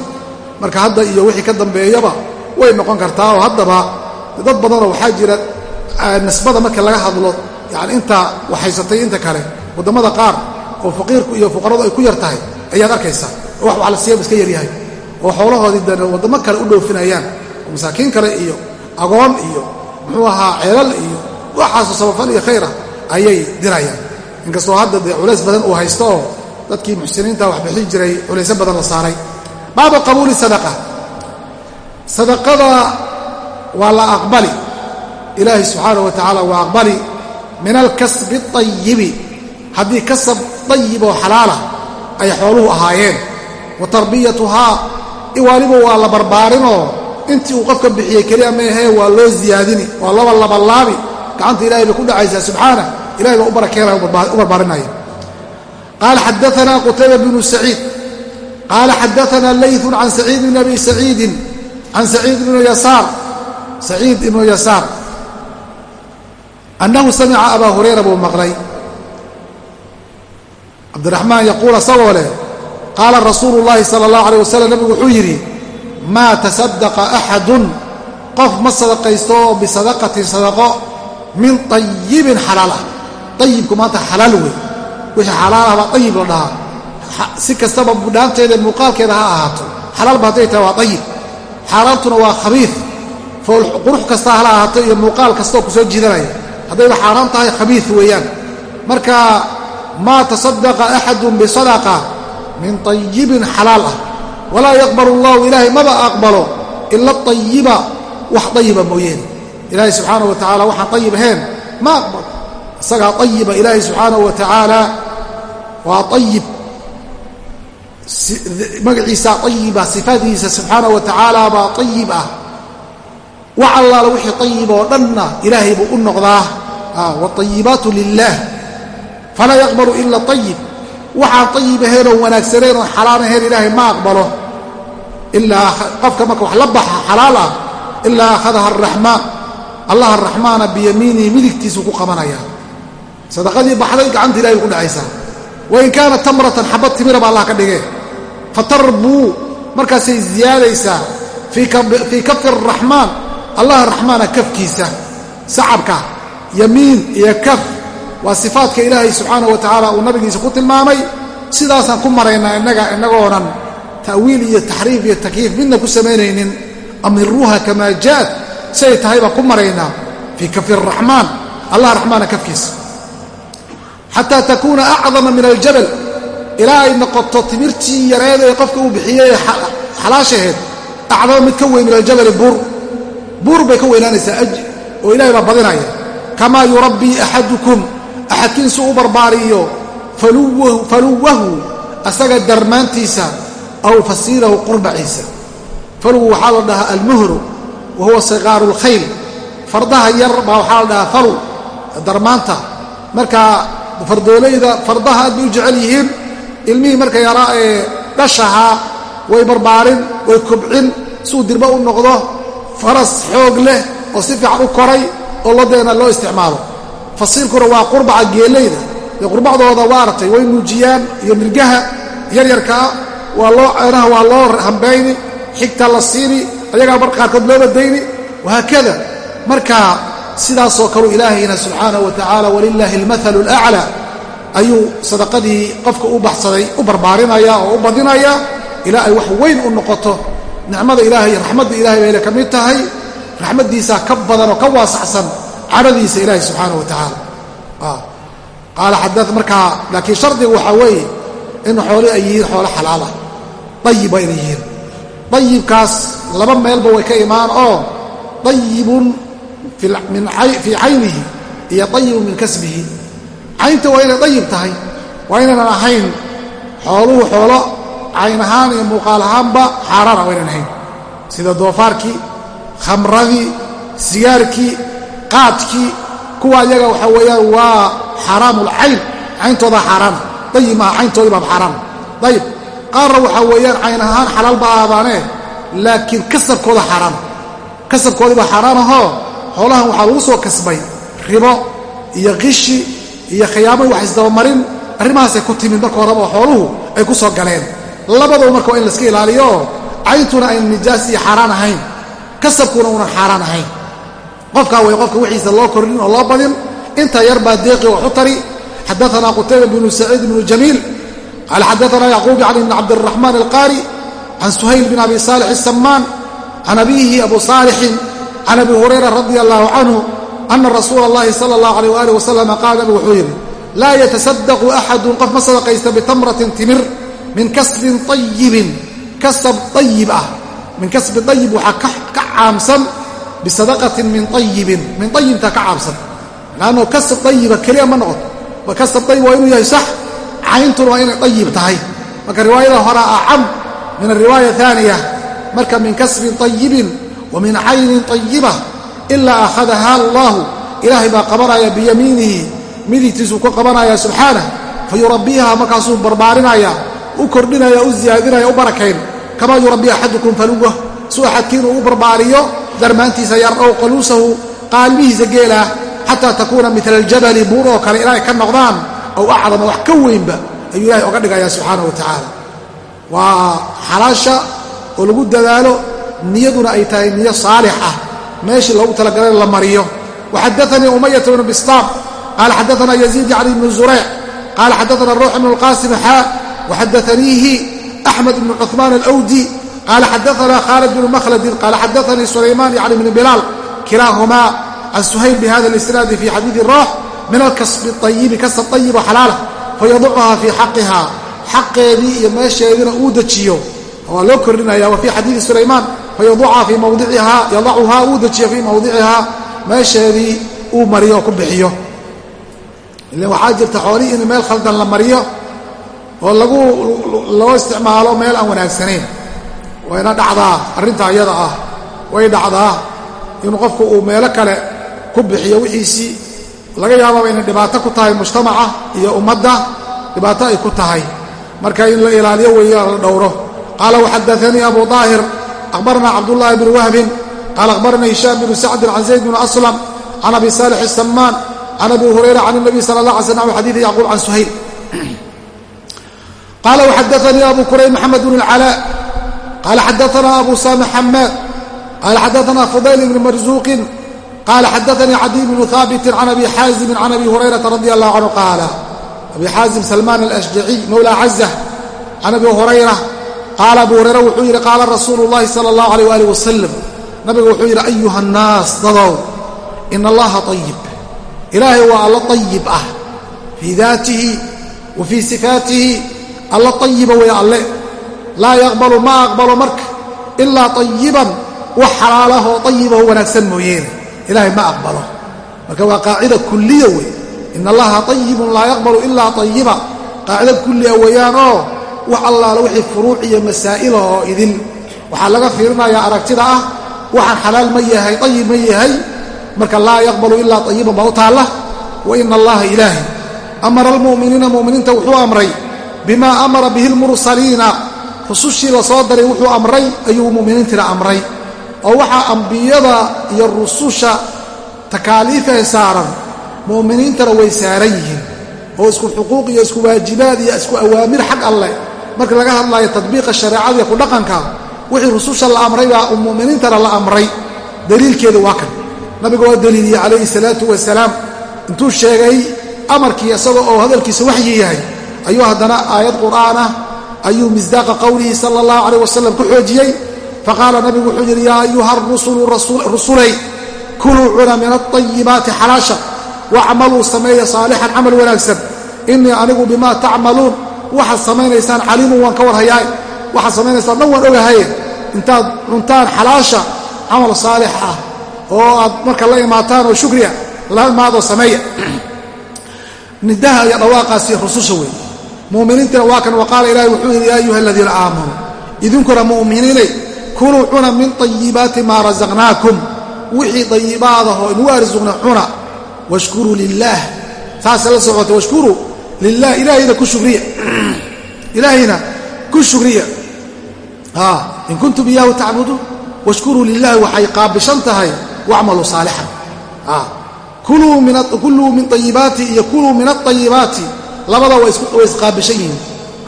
marka hadda iyo wixii ka dambeeyaba way noqon kartaa oo haddaba dad badanoo waxaa jira nisbada marka laga hadlo yani inta waxhaysatay inta kale waddamada qaar oo faqiirku iyo fuqaradu ay ku yar tahay ayaad arkaysaa. Oo wax wax la siiyaba iska yaryahay oo xoolahoodii dana waddamo kale u dhoofinayaan oo masaakiin kale iyo agoon iyo muxuu ahaa ceelal iyo waxaasoo sabafal iyo khayra ayay dirayaan. Inkastoo hadda dee culays badan uu haysto oo dadkii muxsiniinta wax bixin jiray culayso badan la saaray. Baabu qabuuli sadaqa sadaqada waa la aqbali. Ilaahay subxaanahu wa tacaala waa aqbali. Min alkasbi ayibi haddii kasab dayib oo xalaala ay xooluhu ahaayeen. Wa tarbiyatuhaa iwaaliba waa la barbaarinoo. Intii uu qofka bixiyey keliya meehee waa loo ziyaadini waa laba labalaabi. Gacanta ilahay bay ku dhacaysaa subxaana ilahay baa u barakeenaya u barbaarinaya qaala xadaana qutayba bnu saciid. Qaala xadaana layثu can saciid bn abi saciidin can saciid ibnu yasaar saciid ibnu yasaar annahu samica abaa hurayra buu maqlay cabdiraxmaan yaquul asagoo leh qaala rasuulu llaahi sala allahu aleyh wasalam nabigu wuxuu yidhi maa tasadaqa axadun qof ma sadaqaysto oo bisadaqatin sadaqo min ayibin xalaal ah ayibku maanta xalaal wey wixii xalaal ah baa ayib la dhahaa si kastaba budhaanteeda muuqaalkeeda ha ahaato xalaalba hadday tahay waa ayib xaaraantuna waa khabiif. Qurux kasta hala ahaato iyo muuqaal kastaoo ku soo jiidanaya haddayba xaaraan tahay khabiif weeyaan. Marka maa tasadaqa axadun bisadaqa min ayibin xalaal ah. Walaa yaqbalu allahu ilaahay maba aqbalo ila ayiba wax ayiba mooyeene ilaahay subxaanah wa tacaala waxaan ayib ahayn. Ma aqbalo isagaa ayiba ilaahay subxaanahu wa tacaala waa ayib magaciisaa ayiba sifaadiisa subxaanah wa tacaala baa ayib ah. Wax allaala wixii ayib oo dhanna ilaahay buu u noqdaa. Waayibaatu lilah falaa yaqbalu ila ayib waxaan ayib ahaynoo wanaagsaneen oo xalaal ahayn ilaahay ma aqbalo. Ilaa qofka marka wax la baxa xalaal ah ilaa akhadaha araxmaan allah araxmaana biyamiinihi midigtiisuu ku qabanaya. Sadaqadii baxday gacanta ilahay ku fatarbuu markaasay ziyaadaysaa fii kafi araxmaan allah raxmaana kafkiisa sacabka yamiin iyo kaf waa sifaadka ilaahay subxaanah wa tacaala uu nabigiisa ku tilmaamay. Sidaasaan ku maraynaa innaga innagoonan ta'wiil iyo taxriif iyo takyiif midna ku samaynaynin. Amiruuha kamaa jaad siay tahay baan ku maraynaa fii kafi araxmaan allah raxmaana kafkiisa. Xataa takuuna acdama min aljabal ilaa ay noqoto timirtii yareed ee qofka uu bixiyey ee xalaashaheed acdama mid ka weyn min aljabali buur. Buur bay ka weynaanaysaa oo ilahay baa badinaya. Kamaa yurabbii axadukum axadkiinsu u barbaariyo faluwahu asaga darmaantiisa aw fasiilahu qurbaciisa. Faluw waxaa la dhahaa almuhru wa huwa sikaaru lkhayl fardaha yar baa waxaa la dhahaa falu darmaanta marka fardoolayda fardaha aad bay u jecel yihiin ilmihii marka yaraa ee dhashahaa way barbaarin way kobcin suu dirba u noqdo faras xoog leh oo si fiican u koray oo ladeena loo isticmaalo. Fasiilkuna waa qurbaca geelayda dee qurbacdooda waa aragtay way nuujiyaan iyo mirgaha yaryarkaa waa loo ceenaha waa loo hambayni xigta la siini ayagaa mar qaarkood loo badayni. Wahaakada marka sidaasoo kaleu ilaahayna subxaanahu wa tacaala walilaahi almathalu alaclaa ayuu sadaqadii qofka u baxsaday u barbaarinaya oo u badinaya ilaa ay wax weyn u noqoto. Nicmada ilaahay raxmadda ilahay bayna ka mid tahay. Raxmaddiisaa ka badan oo ka waasaxsan cadhadiisa ilaahay subxaanahu wa tacaala. Qaala xada markaa laakiin shardigu waxaa weeye in xooli ay yihiin xoolo xalaalah dayib waa inay yihiin. Dayibkaas laba meelba way ka imaan oo dayibun fii caynihi iyo dayibun min kasbihi caynta waa inay dayib tahay waa inaynan ahayn xooluhu xoolo cayn ahaan iyo muuqaal ahaanba xaaraana waa ynan ahayn sida doofaarkii khamradii sigaarkii qaadkii kuwa iyaga waxaa weeyaan waa xaaraamulcayn cayntoodaa xaaraana dayib maaha cayntoodii baaba xaaraana dayib. Qaarna waxaa weeyaan cayn ahaan xalaal ba aadaanee laakiin kasabkooda xaaraana kasabkoodii baa xaaraan ahoo xoolahan waxaa lagu soo kasbay ribo iyo qishi iyo khiyaamay wax isdabamarin arrimahaasay ku timid marka horeba oo xooluhu ay ku soo galeen. Labadaba marka waa in layska ilaaliyo cayntuna ayna nijaas iyo xaaraan ahayn kasabkuna uunan xaaraan ahayn. Qofkaa way qofka wixiisa loo kordhin oo loo badin inta yar baa deeqi wax u tari xadaana qutayba bnu saciid bnu jamiil qaala xadaana yacquub yani bn cabdiraxmaan alqaari can suhayl bin abi saalix asamaan can abiihi abu saalixin can abi hurayra radi allahu canhu ana rasuula اllahi sala اllahu alayh waalih wasalama qaala nabigu wuxuu yidhi laa yatasadaqu axadun qof ma sadaqaysta bitamratin timir min kasbin ayibin kasab ayib ah min kasbi ayib waxaa ka caamsan bisadaqatin min ayibin min ayibta ka caamsan lanno kasab ayiba keliya ma noqoto ba kasab ayib waa inuu yahay sax cayntuna waa inay ayib tahay marka riwaayada horaa acam min ariwaaya aaniya marka min kasbin ayibin wa min caynin ayiba ilaa akhadaha allahu. Ilaahay baa qabanaya biyamiinihi. Midigtiisuu ku qabanaya subxaanah fa yurabbiiha markaasuu barbaarinaya u kordhinaya u ziyaadinaya u barakayn. Kamaa yurabbii axadukum faluwah suu axadkiinu u barbaariyo darmaantiisa yar ow qaluusahu qaalmihiisa geelah xataa takuuna mila aljabali buur oo kale ilaahay ka noqdaan ow acdama wax ka weynba ayuu ilahay oga dhigaya subxaanahu wa tacaala. Waa xalaasha oo lagu dadaalo niyaduna ay tahay niyo saalix ah meeshii loogu talagalay la mariyo. Waxadaanii umayata bnu bistaam qaala xadaana yaziid yacni bnu zureyc qaala xadaana ruux bnu lqaasim xaa waxadaaniihi axmed bnu cuثmaan alawdi qaala xadaana khaalid bnu makhladin qaala xadaanii sulaymaan yacni bni bilaal kilaahumaa can suhayl bihada اlisnaadi fi xadiidi roox min alkasbi ayibi kasab ayiba xalaala fayaducuhaa fii xaqiha xaqeedii iyo meesheediina uu dejiyo. Waa loo kordhinaya wa fii xadiidi sulaymaan fayadacuhaa fii mawdicihaa yadacuhaa uu dejiyo fii mawdicihaa meesheedii uu mariyo oo ku bixiyo. ilan waxaa jirta xoolihii in meel khaldan la mariyo oo lagu loo isticmaalo meel aan wanaagsanayn. Wayna dhacdaa arrintaa iyada ah way dhacdaa inuu qofku uu meelo kale ku bixiyo wixiisii. Laga yaababa inay dhibaato ku tahay mujtamaca iyo ummadda dhibaato ay ku tahay. Marka in la ilaaliyo weeyo la dhowro. Qaala waxadaanii abu daahir abarna cabdulaahi bn wahbin qaala akhbarana hishaam bn sacdin can zayd bn aslam can abi saalix isamaan can abi hurayra can nabiy sala allah alay slam xadiidi yacquub can suhayl qaala waxadaanii abu kurayb maxamed bn اlcalaa qaala xadaanaa abu saami xamaad qaala xadaanaa fudayl bni marsuuqin qaala xadaanii cadiy bnu haabitin can abi xaazimin can abi hurayrata radi allahu canhu qaala abi xaazim salmaan alashjaciy mowla caza can abi hurayra qaala abu hurayra wuxuu yidhi qaala rasuulu llahi sala allahu alayh waalih wasalam nabigu wuxuu yidhi ayuha annaas dadow ina allaha ayib ilaahay waa alla ayib ah fii daatihi wa fii sifaatihi alla ayiba way alle laa yaqbalu ma aqbalo marka ilaa ayiban wax xalaalahoo ayibahoo wanaagsan mooyeene ilaahay ma aqbalo marka waa qaacida kulliya wey ina allaha ayibun laa yaqbalu ilaa ayiba qaacida kulliya weeyaan oo wax allaala wixii furuuc iyo masaa'ila oo idin. Waxaa laga fiirinayaa aragtida ah waxaan xalaal ma yahay ayib ma yahay. Marka laa yaqbalu ilaa ayiban baa u taalla. Wa ina allaha ilaahi. Amara almu'miniina mu'miniinta wuxuu amray. Bimaa amara bihi lmursaliina rusushii la soo daray wuxuu amray ayuu mu'miniintiina amray. Oo waxaa ambiyada iyo rususha takaaliifee saaran mu'miniintana way saaran yihiin. Oo isku xuquuq iyo isku waajibaad iyo isku awaamir xag alleh marka laga hadlaayo tadbiiqa shareecada ku dhaqanka wixii rususha la amray baa mu'miniintana la amray. Daliilkeedu waa kan. Nabigu waa daliiliyey calayhi salaatu wasalaam intuu sheegay amarkii isaga oo hadalkiisa waxyi yahay ayuu haddana aayad qur'aan ah ayuu misdaaqa qowlihi sala allahu calayh wasalam ku xoojiyey. Faqaala nabigu wuxuu yidhi yaa ayuha rusulu rusulay kuluu cuna min alayibaati xalaasha wacmaluu sameeya saalixan camal wanaagsan. Innii anigu bimaa tacmaluun waxaad samaynaysaan caliimun waan ka warhayaay. Waxaad samaynaysaan dhan waan ogahaye intaad cuntaan xalaasha camal saalix ah oo aad marka la imaataan oo shukriya la imaadoo sameeya. Nidaha iyo dhawaaqaasi rususha wey muminiintina waa kan waqaala ilahi wuxuu yidhi yaa ayuha aladiina aamanuu idinkuna mu'miniinay kuluu cuna min طayibaati maa rasaqnaakum wixii dayibaadahoo inugu arsuqna cuna washkuruu lilaah saasa la socota washkuruu lilah ilaahayna ku shukriya ilaahayna ku shukriya in kuntum iyaahu tacbuduun washkuruu lilahi waxay qaabishan tahay wacmaluu saalixan kuluu min ayibaati iyo kuluu min aayibaati labada way isqaabishan yihiin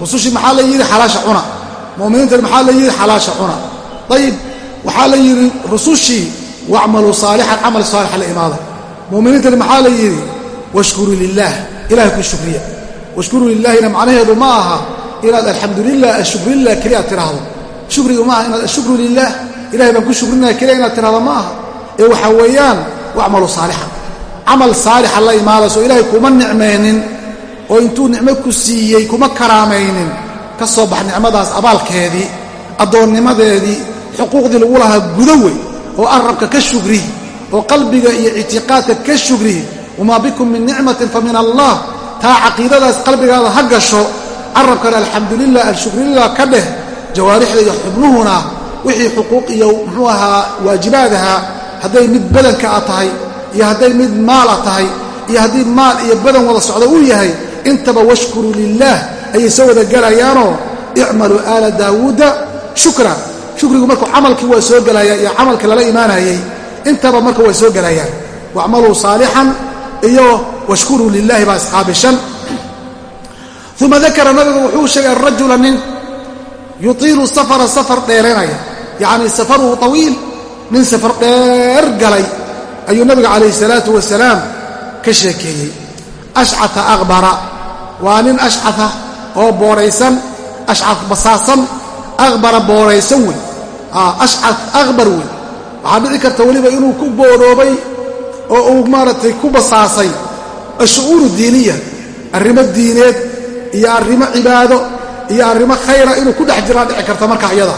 rusushii maxaa la yidhi xalaasha cuna muminiintani maxaa la yidhi xalaasha cuna ayib waxaa la yidhi rusushii wacmaluu saalixan camal saalixa la imaada muminiintani maxaa la yidhi washkuruu lilah ilahay ku shukriya washkuruu lilahina macnaheedu ma aha inaad alxamdulilah ashukrilah keliya aad tiraahdo shukriga ma aha inaad ashukru lilah ilahay baan ku shukrinaya keliya inaad tirahdo ma aha. Ee waxaa weeyaan wacmaluu saalixan camal saalixa la imaadayso ilaahay kuma nicmaynin oo intuu nicmo ku siiyey kuma karaamaynin ka soo bax nicmadaas abaalkeedii addoonnimadeedii xuquuqdii lagu lahaa gudo wey oo arabka ka shugri oo qalbiga iyo ictiqaadka ka shugri wamaa bikum min nicmatin fa min allah taa caqiidadaas qalbigaada ha gasho carabkana alxamdulilah alshukrilah ka dheh jawaarixda iyo xubnuhuna wixii xuquuq iyo muxuu ahaa waajibaad ahaa hadday mid badanka a tahay iyo hadday mid maala tahay iyo haddii maal iyo badan wada socda uu yahay intaba washkuruu lilaah ayay soo wada gelayaanoo icmaluu aala daawuuda shukra shukrigu markuu camalkii waa soo gelaya iyo camalka lala imaanayay intaba marka waa soo gelayaan wacmaluu saalixan iyo washkuruu lilahi baa isqaabishan uma dakara nabigu wuxuu sheegay rajula nin yutiilu safara safar dheeranaya yacnii safaruhu tawiil nin safar dheer galay. Ayuu nabiga calayhi salaatu wasalaam ka sheekeeyey. Ashcata aqbara. Waa nin ashcata oo booraysan ashcat basaasan aqbara booraysan wey ashcat aqbar wey waxaa dhici karta weliba inuu ku booroobay oo uu maaragtay ku basaasay ashu'uuru diiniya arrimo diineed iyo arrimo cibaado iyo arrimo khayra inuu ku dhex jiraa dhici karta marka iyada.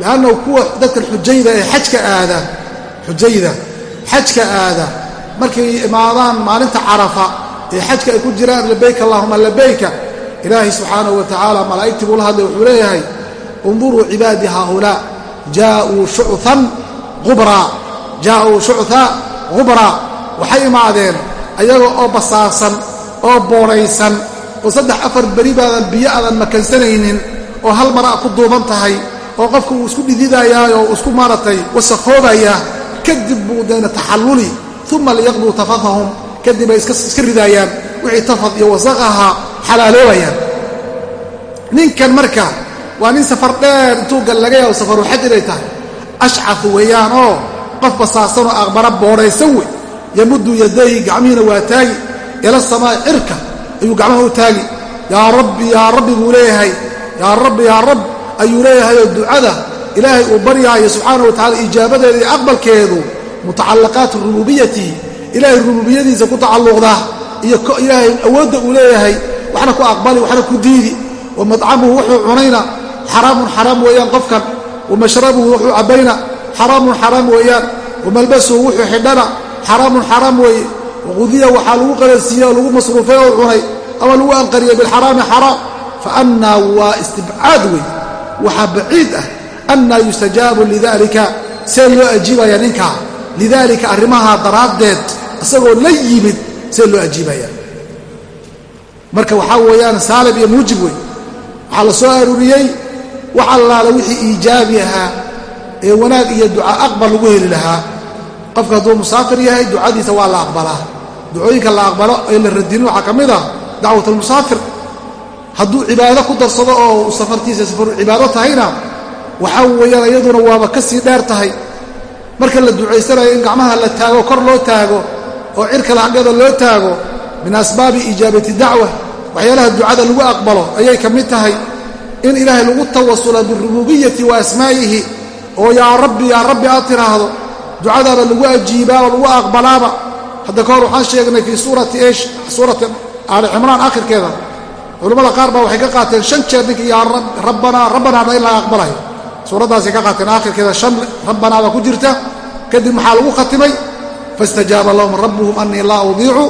Li'annahu kuwa dadkan xujayda ee xajka aada xujayda xajka aada markay imaadaan maalinta carafa ee xajka ay ku jiraan labayk allahuma labayka ilaahay subxaanahu wa tacaala malaa'igtii buu la hadlay wuxuu leeyahay unduruu cibaadii haaulaa jaauu shucan ubraa jaauu shucta khubraa waxay imaadeen ayaga oo basaasan oo booraysan oo saddex afar beri baadan biyo aadan makansanaynin oo hal mara ku duuban tahay oo qofka uu isku dhididayaa oo isku maaratay wasakhoobaya kadib buu deena taxalluli uma liyaqduu tafadahum kadib ay iska ridaayaan wixii tafad iyo wasaq ahaa xalaaloobayaan ninkan marka waa nin safar dheer intuu gal laga yaabo safaru xaj inay tahay. Ashcafu weeyaan oo qof basaasanoo aqbara boodhaysan wey yamuddu yadayhi gacmihiina waa taagi ila samaa'i cirka ayuu gacmaha u taagi. Yaa rabbi yaa rabbi buu leeyahay yaa rabbi yaa rab ayuu leeyahayoo ducada ilaahay uu baryaayo subxaana wa tacala ijaabadeeda iyo aqbalkeedu mutacallaqaatu rububiyatihi ilaahay rububiyadiisa ku tacalluqda iyo ilaahay awoodda uu leeyahay waxna ku aqbali waxna ku diidi. Wa madcamuhu wuxuu cunayna xaraamun xaraam weeyaan qofkan. Wa mashrabuhu wuxuu cabbayna xaraamun xaraam weeyaan. Wa malbasuhu wuxuu xidhana xaraamun xaraam weeye waqudiya waxaa lagu qalansiiye oo lagu masruufay oo cunay ama lagu anqariyay bilxaraami xaraam. Fa annaa waa istibcaad wey. Waxaa baciid ah annaa yustajaabu lidalika see loo ajiibaya ninkaa lidaalika arrimahaa daraaddeed isagoo la yimid see loo ajiibaya marka waxaa weeyaan saalib iyo muujib wey. Waxaa la soo aruuriyey wax allaala wixii iijaabi ahaa ee wanaag iyo duca aqbal lagu heli lahaa qofka hadduu musaafir yahay ducadiisa waa la aqbalaa. Ducooyinka la aqbalo ee la radinin waxaa ka mid ah dacwat almusaafir hadduu cibaado ku darsado oo safartiisa safaru cibaado tahayna waxaa weeyaan iyaduna waaba ka sii dheer tahay. Marka la ducaysanayo in gacmaha la taago kor loo taago oo cirkale xaggeeda loo taago min asbaabi ijaabati dacwa waxyaalaha ducada lagu aqbalo ayay ka mid tahay. In ilaahay lagu tawasula birububiyati wa asmaa'ihi oo yaa rabbi yaa rabbi aad tiraahdo ducadaaba lagu ajiibaa oo lagu aqbalaaba. Hadda ka hor waxaan sheegnay fii suurati esh suurati aali cimraan akhirkeeda. Culammada qaar baa waxay ka qaateen shan jeer ninkii yaa rabbanaa rabbanaana in laga aqbalayo suuraddaasay ka qaateen aakhirkeeda shan rabbanaaba ku jirta. Kadib maxaa lagu khatimay? Faاstajaaba lahum rabbuhum anii laa udiicu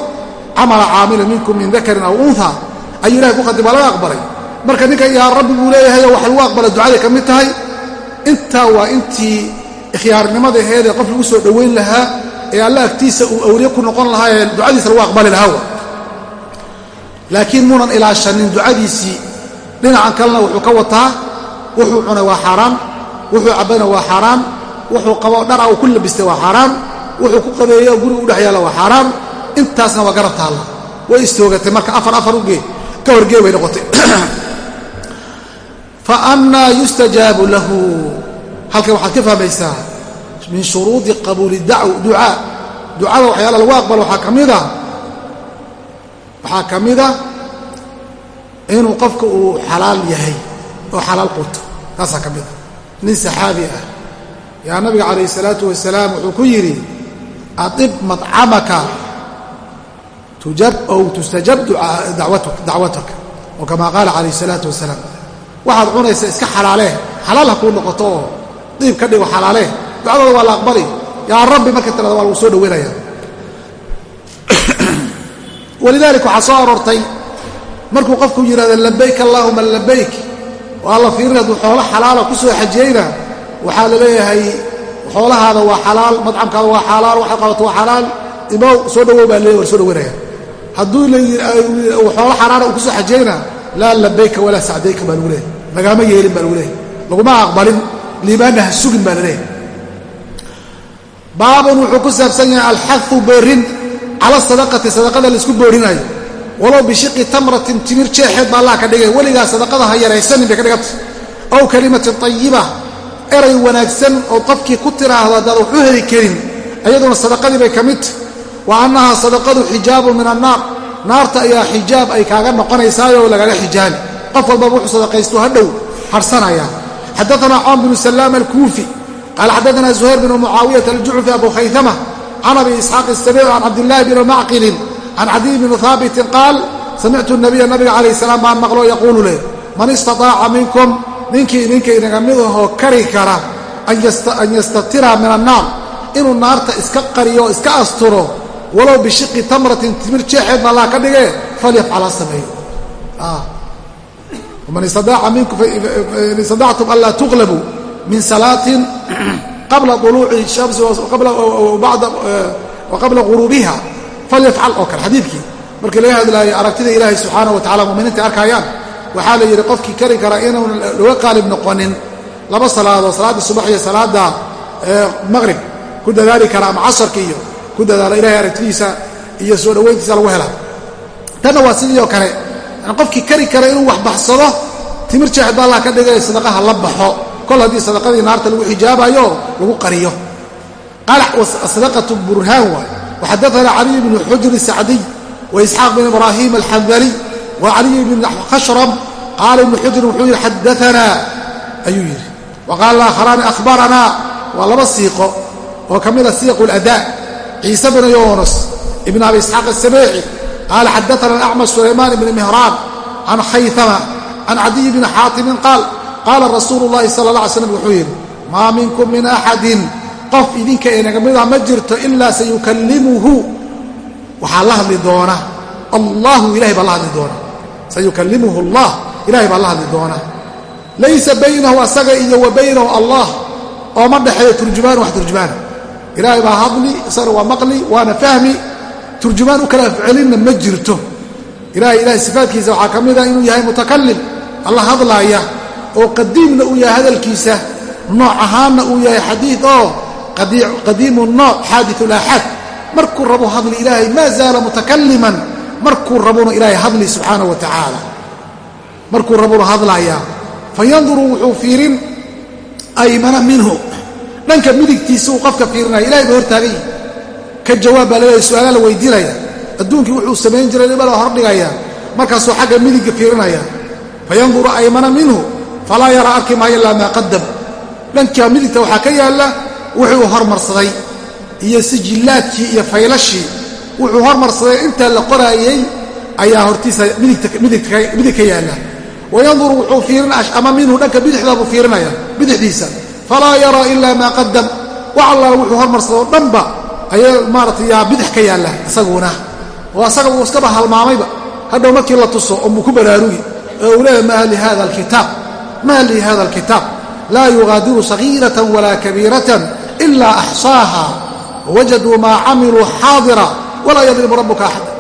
camala caamila minkum min dakarin aw unha ayuu ilahay ku khatim waa laga aqbalay. Marka ninka yaa rabbi buu leeyahayoo wax lagu aqbala ducaday ka mid tahay intaa waa intii ikhyaarnimadaheedee qof lagu soo dhowayn lahaa ee alla agtiisa uu awliye ku noqon lahaa ee ducadiisa lagu aqbali lahaa laakiin muunan ilaashanin ducadiisii dhinacan kalena wuxuu ka wataa wuxuu cunay waa xaaraan wuxuu cabbayna waa xaaraan wuxuu qabo dhara uu ku labistay waa xaaraan wuxuu ku qabeeyey oo guriga u dhex yaalla waa xaaraan intaasna waa garab taalla. Way istoogatay marka afar afar ugee ka horgee bay noqotay. [clears throat] Fa annaa yustajaabu lahu halkan waxaad ka fahmaysaa min shuruudi qabuuli ducaa ducada waxyaala lagu aqbalo waxaa ka mida waxaa ka mida inuu qofka uu xalaal yahay oo xalaal quto taasaa ka mida nin saxaabi ah. Yaa nabiga calayh isalaatu wasalaam wuxuu ku yidhi adib madcamaka ow tustajab dacwataka oo kamaa qaala calayh isalaatu wasalaam waxaad cunaysa iska xalaalee xalaal ha kuu noqoto. oo diib ka dhigo xalaalee ducadooda waa la aqbali yaa rabbi marka tirada waa lagu soo dhaweynaya walidalik waxaa soo aroortay markuu qofku yidhahdo labayk allaahuma labayk oo alla fiirin hadduu xoolo xalaala ku soo waxaa la leeyahay xoolahaada waa xalaal madcamkaada waa xalaal waxaad qabato waa xalaal imaw soo dhawow baa leeyahy war soo dhaweynaya hadduu xoolo xalaala uu ku soo laa labayka walaa sacdayka baa lagu leeyahy lagaama yeelin baa lagu leeyahy laguma aqbalin liibaanna ha sugin baa la leeyahy baabun wuxuu ku saabsan yahay alxahu boorin cala sadaqati sadaqada la isku boorinayo. Walow bishiqi tamratin timir jeexeed baa allah ka dhigay. Weligaa sadaqada ha yaraysanin bay ka dhiganta ow kalimatin tayiba eray wanaagsan oo qofkii ku tiraahdo haddaad wax u heli karin iyaduna sadaqadii bay ka midta wa annahaa sadaqadu xijaabun min annaar. Naarta ayaa xijaab ay kaaga noqonaysaayoo lagaga xijaabi qof walbaba wuxuu sadaqaystu hadhow harsanaya xadaana caam binu salaam alkuufi qaala xadaana zuhayr bnu mucaawiyata aljucfi abu khayama can abi isxaaq isabiic can cabdillahi bni macqilin can cadiy bni haabitin qaal samictu nabiya nabiga calayh salaam baan maqlo yaquulu leh man istataaca minkum ninkii idinka inaga mid ahoo kari kara an yastatira min annaar inuu naarta iska qariyo iska asturo walow bishiqi tamratin timir jeexeed ba allah ka dhige falyafcal ha sameeyo man istadactum an laa tuqlabuu min salaatin qabla uluuci shamsi wa qabla guruubiha falyafcal oo kale xadiidkii markii laga hadlaayay aragtida ilaahay subxaana wa tacala muminiinta arkaayaan waxaa la yidhi qofkii kari kara inuun looga qaalib noqonin laba salaadood salaadda subax iyo salaadda maqrib ku dadaali kara ama casarka iyo ku dadaala ilahay aragtidiisa iyo soo dhowayntiisa lagu helaa tanna waa sidii oo kale qofkii kari kara inuu wax baxsado timir jeexed ba allah ka dhigay sadaqaha la baxo. Kol haddii sadaqadii naarta lagu xijaabayo lagu qariyo. Qaala sadaqatu burhaan waay waxadaana caliy bnu xujri sacdiy waisxaaq bin ibraahim alxandali wa caliy bn khashram qaala ibnu xujrin wuxuu yidhi xadaanaa ayuu yidhi. Wa qaala akharaani ahbaranaa waa laba siiqo oo ka mida siiqu ladaa ciise isxaaq asabeeci qaala xadaana alacmash sulaymaan ibni mihraan can khayama can cadiy bni xaatimin qaal qaala rasuulu llahi sala alla alay slam wuxuu yidhi maa minkum min axadin qof idinka inaga mida ma jirto ilaa sayukallimuhu waxaa la hadli doona allahu ilahay baa la hadli doona sayukallimuhu allah ilahay baa la hadli doona laysa baynahu asaga iyo wa baynahu allah ooma dhexeeyo turjumaan wax turjumaana ilaahay baa hadli isagana waa maqli waana fahmi turjumaan u kala afcelinna ma jirto. Ilahay ilahay sifaadkiisa waxaa ka mida inuu yahay mutakalim alla hadlaaya oo qadiimna uu yahay hadalkiisa nooc ahaanna uu yahay xadiid oo qadiimu nooc xaadiu laaxaad markuu rabo hadli ilaahay maa zaala mutakaliman markuu rabona ilaahay hadli subxaana wa tacaala. Markuu rabona hadlayaa fayanduru wuxuu fiirin aymana minhu. Dhanka midigtiisa uu qofka fiirinaya ilahay ba hortaagay ka jawaab baa laleeyahy su'aala la weydiinaya. Adduunkii wuxuu samayn jiray dhibala hordhigaya markaasuu xagga midigga fiirinaya. Fayanduru aymana minhu falaa yaraa arki maayo ilaa maa qadam dhanka midigta waxaa ka yaalla wuxuu hormarsaday. Iyo sijillaadkii iyo faylashii wuxuu hormarsaday. Intaa la qoraayey ayaa hortiisa midig ka yaalla. Wayanduru wuxuu fiirin ama minhu dhanka bidixda fiirinaya bidixdiisa. Falaa yaraa ilaa maa qadam wax allaala wuxuu hormarsadoo dhanba ayaa maarata yaa bidix ka yaalla isaguna oo asaga uu iskaba halmaamayba. Hadhow markii la tuso oo muu ku baraarugi oo uu leeyahy maa lihada alkitaab? Maa li hada alkitaab? Laa yugaadiru sagiiratan walaa kabiiratan ilaa axsaaha. Wawajaduu maa camiluu xaadira walaa yadlimu rabbuka axada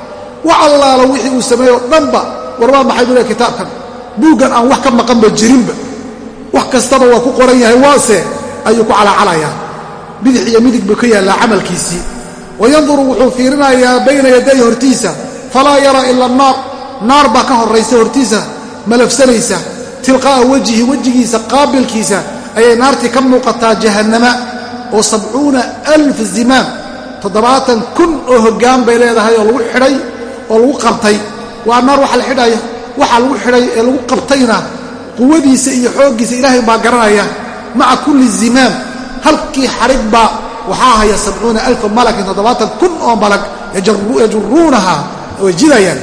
wax allaala wixii uu sameeyey oo dhanba war waa maxay buu leey kitaabkan? Buuggan aan wax ka maqanba jirinba. Wax kastaba waa ku qoran yahay waase ayuu ku calacalayaa bidix iyo midig buu ka yaallaa camalkiisii. Wayanduru wuxuu fiirinayaa bayna yaday hortiisa falaa yara ila naar naar baa ka horraysa hortiisa malafsanaysa. Tilqaa'a wejhi wejigiisa qaabilkiisa ayay naartii ka muuqataa jahannama oo sabcuuna alf zimaam toddobaatan kun oo hoggaan bay leedahay oo lagu xidhay oo lagu qabtay. Waa naar waxa la xidhaya waxa lagu xidhay ee lagu qabtayna quwadiisa iyo xooggiisa ilaahay baa garanaya. Maca kulli zimaam halkii xadhig baa waxaa haya sabcuuna alfa malakin toddobaatan kun oo malag yajuruunaha way jidayaan.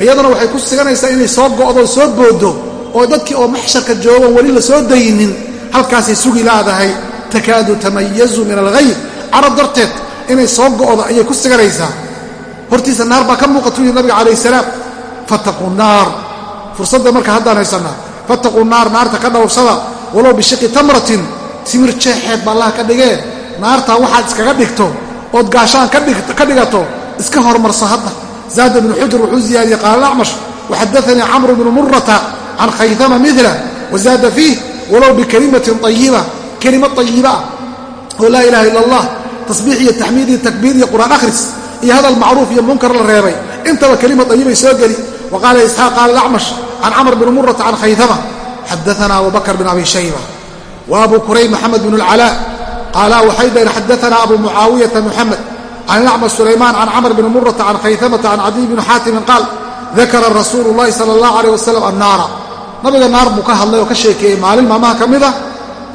Iyaduna waxay ku siganaysaa inay soo go'do soo booddo oo dadkii oo maxsharka joogan weli la soo daynin halkaasay sugi laadahay. Takaadu tamayazu min alghayr. Carab darteed inay soo go'do ayay ku siganaysaa. Hortiisa naar baa ka muuqatu yidhi nabiga calayh salaam fattaquu naar. Fursadda marka haddaan haysannaa fattaquu naar naarta ka dhowrsada walow bishiqi tamratin timir jeexeed ba allah ka dhigee. Naartaa waxaad iskaga dhigto ood gaashaan ka dhigato iska hormarso hadda. Zaada bnu xujr wuxuu ziyaadiyey qaala acmash. Waxadaanii camru bnu murata can khaytama mila wazaada fiih walow bikalimatin ayiba kelimad ayiba ah oo laa ilaha ila allah tasbiix iyo taxmiid iyo takbiir iyo qur'aan akhris iyo hadal macruuf iyo munkar la reebay. Intaba kelimad ayibay soo geli. Wa qaala isxaaq qaala acmash can camr bni murata can khaytama xadaana abu bakr bn abi shayba wa abu kurayb maxamed bn اlcalaa qaala waxay dhaheen xadaana abu mucaawiyata muxamed can acmash sulaymaan can camr bni murata can khaytamata can cadiy bni xaatimin qaal dakara rasuulu llahi sala allah alayh wasalam annaara nabiga naar buu ka hadlay oo ka sheekeeyey maalin maalmaha ka mid a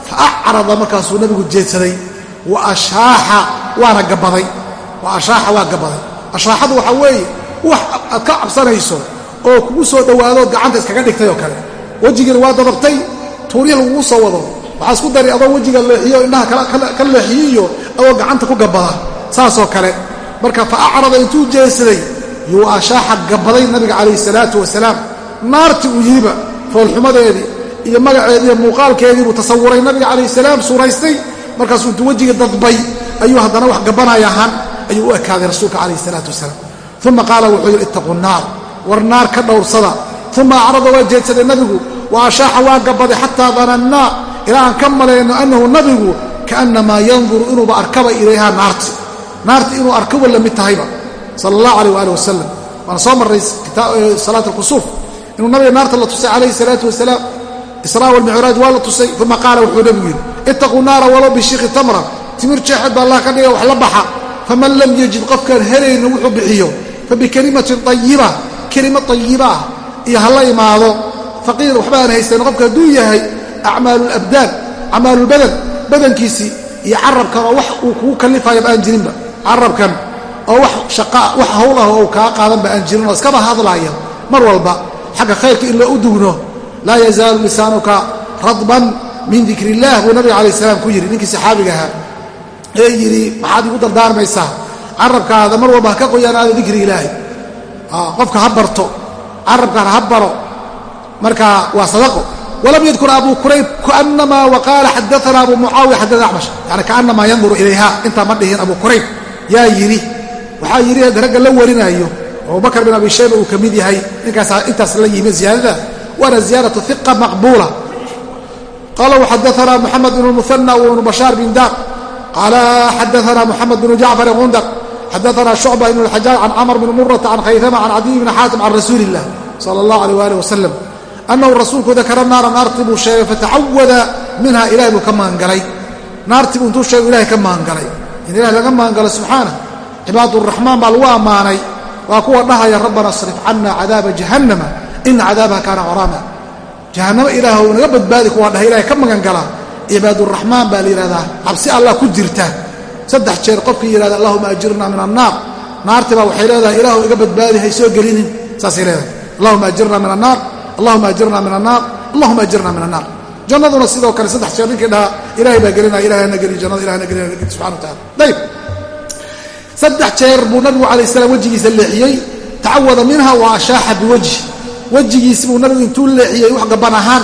fa acrada markaasuu nabigu jeedsaday wa ashaaxa waana gabaday. Wa ashaaxa waa gabaday. Ashaaxadu waxaa weeye wax aad ka cabsanayso oo kugu soo dhowaadood gacanta iskaga dhigtay oo kale. Wejigiina waa dadabtay tuurya lagugu soo wado waxaa isku dari adoo wejiga leexiyo indhaha ka leexiyo iyo adoo gacanta ku gabada saasoo kale marka fa acrada intuu jeedsaday yuu ashaaxa gabaday nabiga calayhi salaatu wasalaam. Naartii uu yidhiba foolxumadeedii iyo magaceedii iyo muuqaalkeedii buu tasawuray nabiga calayhi salaam suuraystay. Markaasuu intuu wejiga dadbay ayuu haddana wax gabanaya ahaan ayuu u ekaaday rasuulka calayhi salaatu wasalaam. Uma qaala wuxuu yidhi ittaquu naar war naar ka dhowrsada. Uma acrada waa jeedsaday nabigu wa ashaaxa waa gabaday xataa danannaa ilaa aan ka malayno annahu nabigu kaannamaa yanduru inuuba arkaba ilayhaa naarti. Naarti inuu arkaba la mid tahayba. Sala allahu alayh waali wasalam waana soo marray salaat alkusuuf inuu nabiga naarta la tusay calayhi salaatu wasalaam. Israa walmicraaj waa la tusay. Uma qaala wuxuu nabigu yidhi ittaquu naara walow bishiqi tamra. Timir jeexeed baa allah ka dhiga wax la baxa. Faman lam yajid qofkaan helayna wuxuu bixiyo. Fabikalimatin ayiba kelima ayiba ah. Iyo hala imaado. Faqiir waxba aan haysan qofka hadduu yahay acmaalulabdaan acmaalulbadan badankiisii iyo carabkan oo wax uu kugu kallifayaba aan jirinba. Carabkan oo wax shaqaa wax hawl ah oo uu kaa qaadanba aan jirin oo iskaba hadlaaya mar walba xagga khayrka in loo u dugno laa yazaalu lisaanuka radban min dikr illah buu nabiga alay salaam ku yidhi ninkii saxaabiga ahaa. Ee yidhi maxaad igu dardaarmaysaa. Carabkaada mar walba ha ka qoyaanaada dikri qofka carabkaana ha baro. Marka waa walam yadkur abu kurayb kaanamaa waqaala xadaana abu mucaawiya xadana acmash yani kaanamaa yanduru ilayha intaa ma dhihin abu kurayb yaa yidhi waxaa yidhi ragga la warinaayo abubakr bin abi shayba uu ka mid yahay ninkaas intaas la yimi ziyaadada waana ziyaaratu iqa maqbuula qala xadaana muxamed bn muhanى wbnu bashaar bin dar qala xadaana muxamed bn jacfar gundar xadaana shucba ibn اlxajaaj can camr bn murata can khaytama can cadiy bni xaatim can rasuuli اllah sala اllah alيh alih wasalam anahu rasuulku dakara naara naartii buu sheegay fatacawada minha ilahay buu ka maangalay naartii buu intuu sheego ilahay ka maangalay in ilahay laga maangalo subxaana cibaad الraxmaan baa lagu ammaanay waa kuwa dhahaya rabbana asrif cana cadaaba jahannama ina cadaabaha kaana qaraama jahannamo ilaahw naga badbaadi kuwaa dhaha ilahay ka magangala cibaaduraxmaan baa la yidhahdaa cabsi allah ku jirta saddex jeer qofkii yidhahda allahuma ajirna min annaar naarti baa waxay leedahay ilaahu iga badbaadi hay soo gelinin saasay leedahay allahuma ajirna min annaar allahuma ajirna min annaar allahuma ajirna min annaar jannaduna sidoo kale saddex jeer ninkii dhahaa ilahay baa gelinaya ilahay hana geli jannada ilahay hana gelina subxana wa tacala ayb saddex jeer buu nabigu calayh salaam wejigiisa leexiyey tacawada minha wa ashaaxa biwajhi. Wejigiisi buu nabigu intuu leexiyey wax gaban ahaan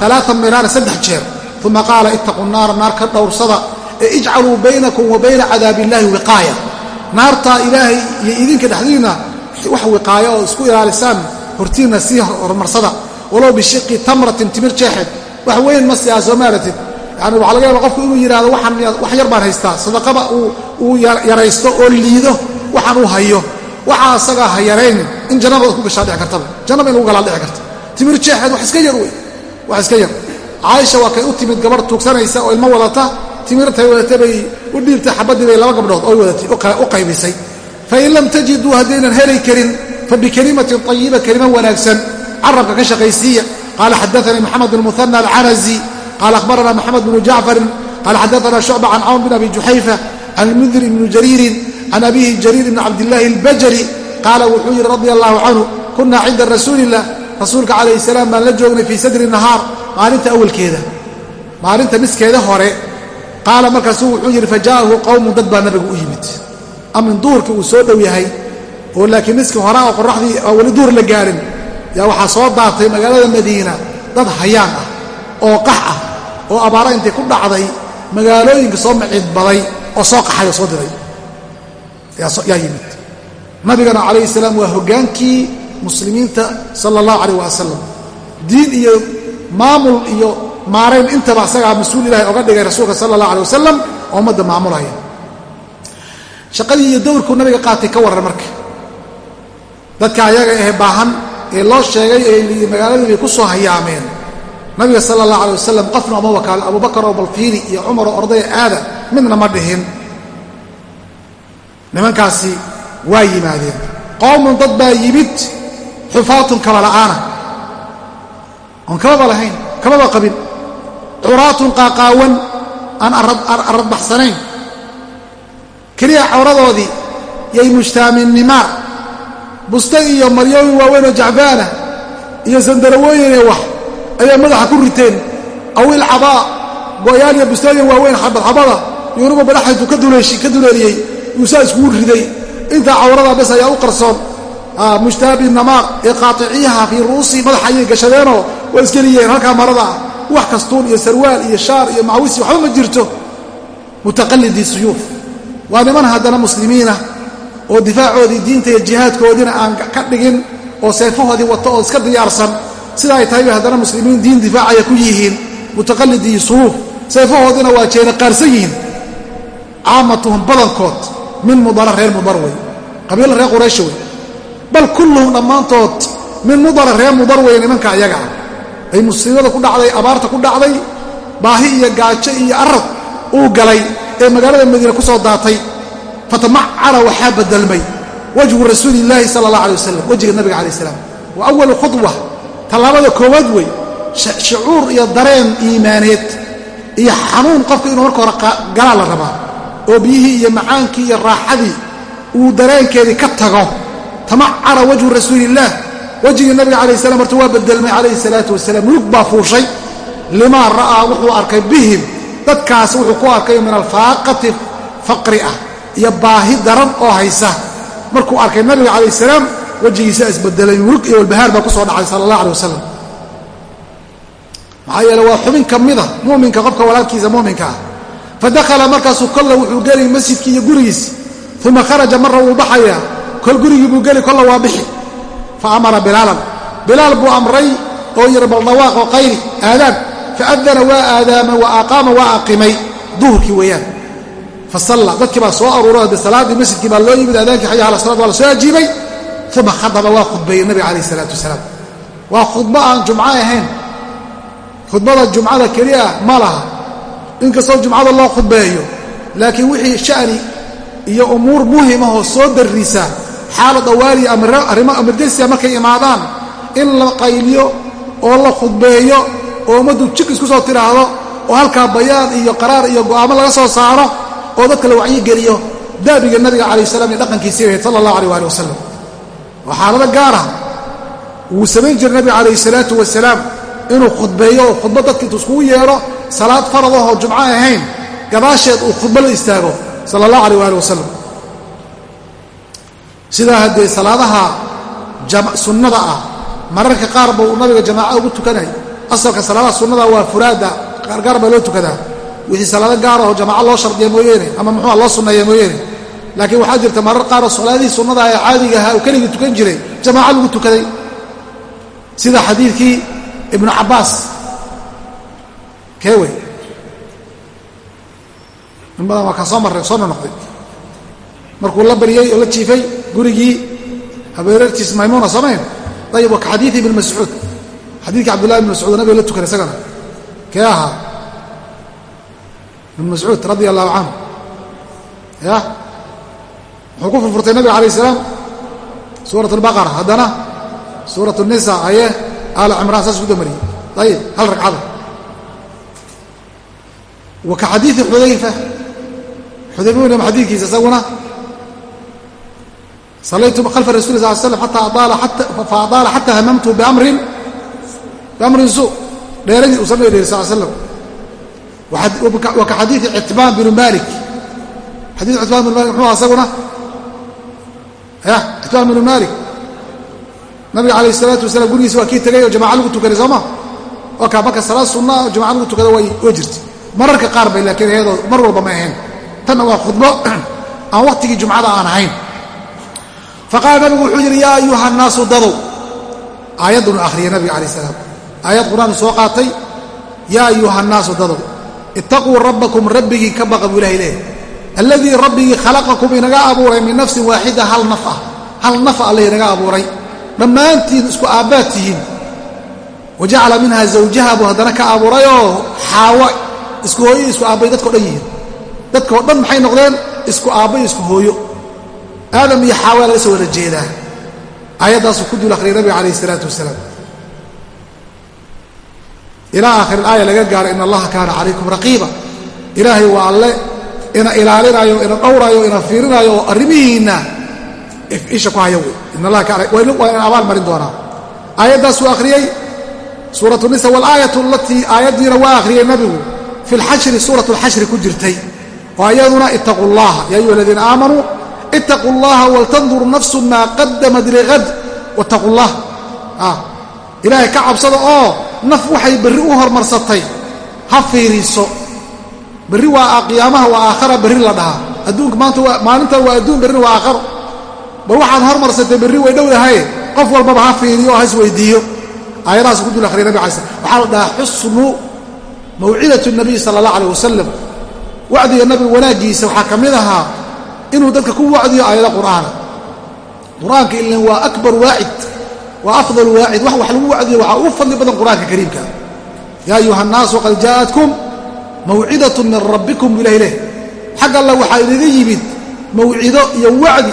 alaaa miraana saddex jeer. Uma qaala ittaquu naara naar ka dhowrsada ee ijcaluu baynakum wa bayna cadaab illaahi wiqaaya. Naartaa ilaahay iyo idinka dhexdiinna wax wiqaaya oo isku ilaalisaan hortiinna sii horumarsada walow bishiqi tamratin timir jeexeed wax weyn ma siyaa soo maaratid. Yani waxaa laga yaaba qofku inuu yidhahdo wax yar baan haystaa. Sadaqaba uu yaraysto oo liido waxaan uu hayo. Waxaa asagaa ha yaraynin in jannada ku gashaa dhici kartaba jannaba in lagu galaa dhici karta. Timir jeexeed wax iska yar wey. Wax iska yar. Caaisha waa kay u timid gabarh tuugsanaysa oo ilmo wadata. Timirtay wadata bay u dhiibtay xabadii bay laba gabdhood oy wadatay u qaybisay. Fain lam tajiduu haddaynan heli karin fabikalimatin ayiba kelima wanaagsan. Carabka ka shaqaysiiya. Qaala xadaanii moxamed bn muhana alcanazi. Qala ahbarana mxamed bnu jacfarin qala xadaana shucba can cawn bin abi juxayfa can mundir ibni jariirin can abihi jariir ibni cabdillaahi albajali. Qaala wuxuu yidhi radi allahu canhu kunaa cinda rasuuliillah rasuulka calayhi salaam baan la joognay fii sadri nahaar maalinta awalkeeda. Maalinta miskeeda hore. Qaala markaasuu wuxuu yidhi faja'ahu qowmun dad baa nabigu u yimid. Amin duhurkii uu soo dhow yahay oo laakiin miski hore oo qoraxdii oo weli duhur la gaarin. Yaa waxaa soo daatay magaalada madiina dad hayaan ah oo qax ah oo abaara intay ku dhacday magaalooyinka soo maciidbaday oo soo qaxay oo soo diray. Yaa yimid. Nabigana calayhi salaam waa hoggaankii muslimiinta sala allahu calayh wasalam diin iyo maamul iyo maarayn intaba asagaa mas'uul ilahay oga dhigay rasuulka sala allah alay wasalam oo ummadda maamulaya. Shaqadii iyo dowrkuu nabiga qaatay ka warran marka dadka ayaga ahe baahan ee loo sheegay ee magaaladii bay ku soo hayaameen. Nabiga sala allah alay wasalam qofna oma wakaalo abubakar oo balfiiri iyo cumar oo ordaya aada midna ma dhihin. Nimankaasi waa yimaadeen. Qowmun dad baa yimid xufaatun kabala'aana oon kamaba lahayn kamaba qabin. Curaatun qaaqaawan aan aradbaxsanayn keliya cawradoodii yay mujtaamiinnimaa busta iyo maryooyin waaweyn oo jacbaana iyo sandarawooyinee wax ayaa madaxa ku riteen. Awil cabaa gooyaal iyo bustooyin waaweyn xabadxabada yunugu badhaxaytu ka duleeliyey yuusaa iskugu riday. Intaa cawrada bes ayaa u qarsoon. Mujtaabi namaaq ee qaaticiyaha fii ru'usi madaxa ayay gashadeenoo waa isgeliyeen. Halkaa marada ah wax kastuun iyo sarwaal iyo shaar iyo macwisi waxba ma jirto. Mutaqallidii suyuuf. Waa niman haddana muslimiinah oo difaacoodii diinta iyo jihaadkoodiina aan ka dhigin oo seefahoodii wato oo iska diyaarsan sida ay tahay haddana muslimiin diin difaacaya ku yihiin mutaqallidii suyuuf seefahoodiina waa jeena qaarsan yihiin caamatuhum badankood min mudara reer mudar wey qabiila reer quraysha wey bal kulluhum dhammaantood min mudara reer mudar wey nimanka ayaga ah. Ay musiibada ku dhacday abaarta ku dhacday baahi iyo gaajo iyo arad uu galay ee magaalada madiina ku soo daatay fatamacara waxaa bedelmay wajhu rasuuli illaahi sala allah alay wasalam wejiga nabiga calayh salaam. Wa awalu khudwa tallaabada koowaad wey shucuur iyo dareen iimaaneed iyo xanuun qofka inuu marka hore galaa la rabaa oo biyihii iyo macaankii iyo raaxadii uu dareenkeedii ka tago. Tamacara wajhu rasuuliillaah wejigii nabiga calayh salam horta waa bedelmay calayhi salaatu wasalaam. Lug baa fuushay limaa ra'aa wuxuu arkay bihim dadkaas wuxuu ku arkay min alfaaqati faqri ah iyo baahi daran oo haysa. Markuu arkay nabiga calayh salaam wejigiisa isbedelay. Murug iyo walbahaar baa ku soo dhacay sala allah alay wasalam maxaa yeele waa xubin ka mida muminka qofka walaalkiisa muminka ah. Fadakhala markaasuu kolla wuxuu gelay masjidkii iyo gurigiisi uma kharaja marra wuu baxayaa. Kol gurigii buu geli kolla waa bixi. Fa amara bilaalan. Bilaal buu amray oo yidhi bal dhawaaq oo qayli aadaan faadana waa aadaama wa aqaama waa aqimay. Duhurkii weeyaan fa salla dadkii baa soo aruuray de salaaddii masjidkii baa loo yimid aadaankii xaya ala salad waa la soo ajiibay uma khadaba waa khudbeeyey nabiga calayh isalaatu wasalaam. Waa khudbo aan jumco ahayn. Khudbada jumcada keli ah ma laha. Inkastoo jumcada loo khudbeeyo laakiin wixii sha'ni iyo umuur muhimahoo soo darrisa xaala dawaaliya arrimo emerjensiya markay imaadaan in la qayliyo oo la khudbeeyo oo ummaddu jik isku soo tidhaahdo oo halkaa bayaan iyo qaraar iyo go'aamo laga soo saaro oo dadka la wacyigeliyo daabiga nabiga calayh salam iyo dhaqankiisii ahayd sala allah aleh waali wasalam waa xaalado gaara wuu samayn jiray nabiga calayhi salaatu wasalaam inuu khudbeeyo oo khudbo dadka intuu iskugu yeedho salaad faradahoo jumco ahayn gadaasheed uu khudbo la istaago sala allah aleh waali wasalam sidaa haddee salaadaha sunnada ah mararka qaar ba uu nabiga jamaaco ugu tukanay. Asalka salaadaha sunnada waa furaada qaargaar baa loo tukadaa wixii salaado gaarahoo jamaaco loo shardiya mooyeene ama muxuua loo sunneeya mooyeene. Laakiin waxaa jirta marar qaaroo salaadihii sunnada ee caadiga ahaa uu keligii tukan jiray jamaaco lagu tukaday. Sida xadiidkii ibnu cabbaas. Kee wey in badan waa kaan soo marray soo nonoqday markuu la baryey oo la jiifay gurigii habeerartiis maymuuna samayn. Ayib wa ka xadiidi ibn mascuud. Xadiidka cabdullahi ibn mascuud nabiga la tukanay isagana. Kee ahaa ibn mascuud radia allahu canhu ya? Muxuu ku furfurtay nabiga alayh salaam. Suurat albaqara haddana suurat nisa aye aala cimraan saas ku damariyey ayib hal ragcada wa ka xadiidi xudayfa. Xudayfa wynam xadiidkiisa isaguna salaytu khalfa rasuli sal slam faadaala xata hamamtu biamrin suu dheeradii uu samay dheeri sal slam wa ka xadiidi citbaan binu malik xadii citbaan binu malik muxuu asaguna nabiga calayh salaam aayad qur'aanu soo qaatay yaa ayuha nnaasu dadow ittaquu rabbakum rabbigii ka baqa buu ilahay leehay alladii rabbigii khalaqakum inaga abuuray min nafsin waaxida hal naf ah hal naf alle inaga abuuray. Dhammaantiin isku aabbaad tihiin. Wa jacala minha zawjaha buu haddana ka abuurayoo xaawa isku hooyo isku aabbay dadkao dhan yihiin. Dadkao dhan maxay noqdeen? Isku aabba iyo isku hooyo. Aadam iyo xaawaa laga soo wada jeedaa. Aayaddaasuu ku dul akhriyay nabiga calayh isalaatu wasalaam ilaa aakhir ilaaya laga gaaro in allaha kaana calaykum raqiiba. Ilaahay waa alle ina ilaalinayo ina dhowrayo ina fiirinayo oo arrimihiinna isha ku haya wey waa ina abaal marin doonaa. Aayaddaasuu akhriyey. Suuratu nisa walaayatu alatii aayaddiina waa akhriyey nabigu. Fi lxashri suuratu lxashri ku jirtay. Oo ayaduna ittaquu llaha ya ayuha aladiina aamanuu ittaquu llaha waltandur nafsu maa qadamat ligad wattaquu llah ilaahay ka cabsada oo naf waxay berri u hormarsatay. Ha fiiriiso berri waa qiyaamaha waa aakhara berri la dhahaa. Adduunka maanta maalintan waa adduun berrina waa aakharo. Bal waxaad hormarsatay berri way dhowdahaye qof walbaba ha fiiriyo oo ha isweydiiyo. Aayadahaas ku dul akhriya nabig alay slam waxaa la dhahaa xusnu mawcidatu nabiy sala allah aleh wasalam wacdiga nabiga wanaaggiisa waxaa ka mid ahaa inuu dadka ku wacdiyo aayado qur'aana qur'aanka ilan waa akbar waacid waa afdal waacid wax wax lagu wacdiyo waxaa ugu fadli badan qur'aanka kariimka. Yaa ayuha annaasu qad jaa'atkum mawcidatu min rabbikum bu ilahi leh xagga alla waxaa inaga yimid mawcido iyo wacdi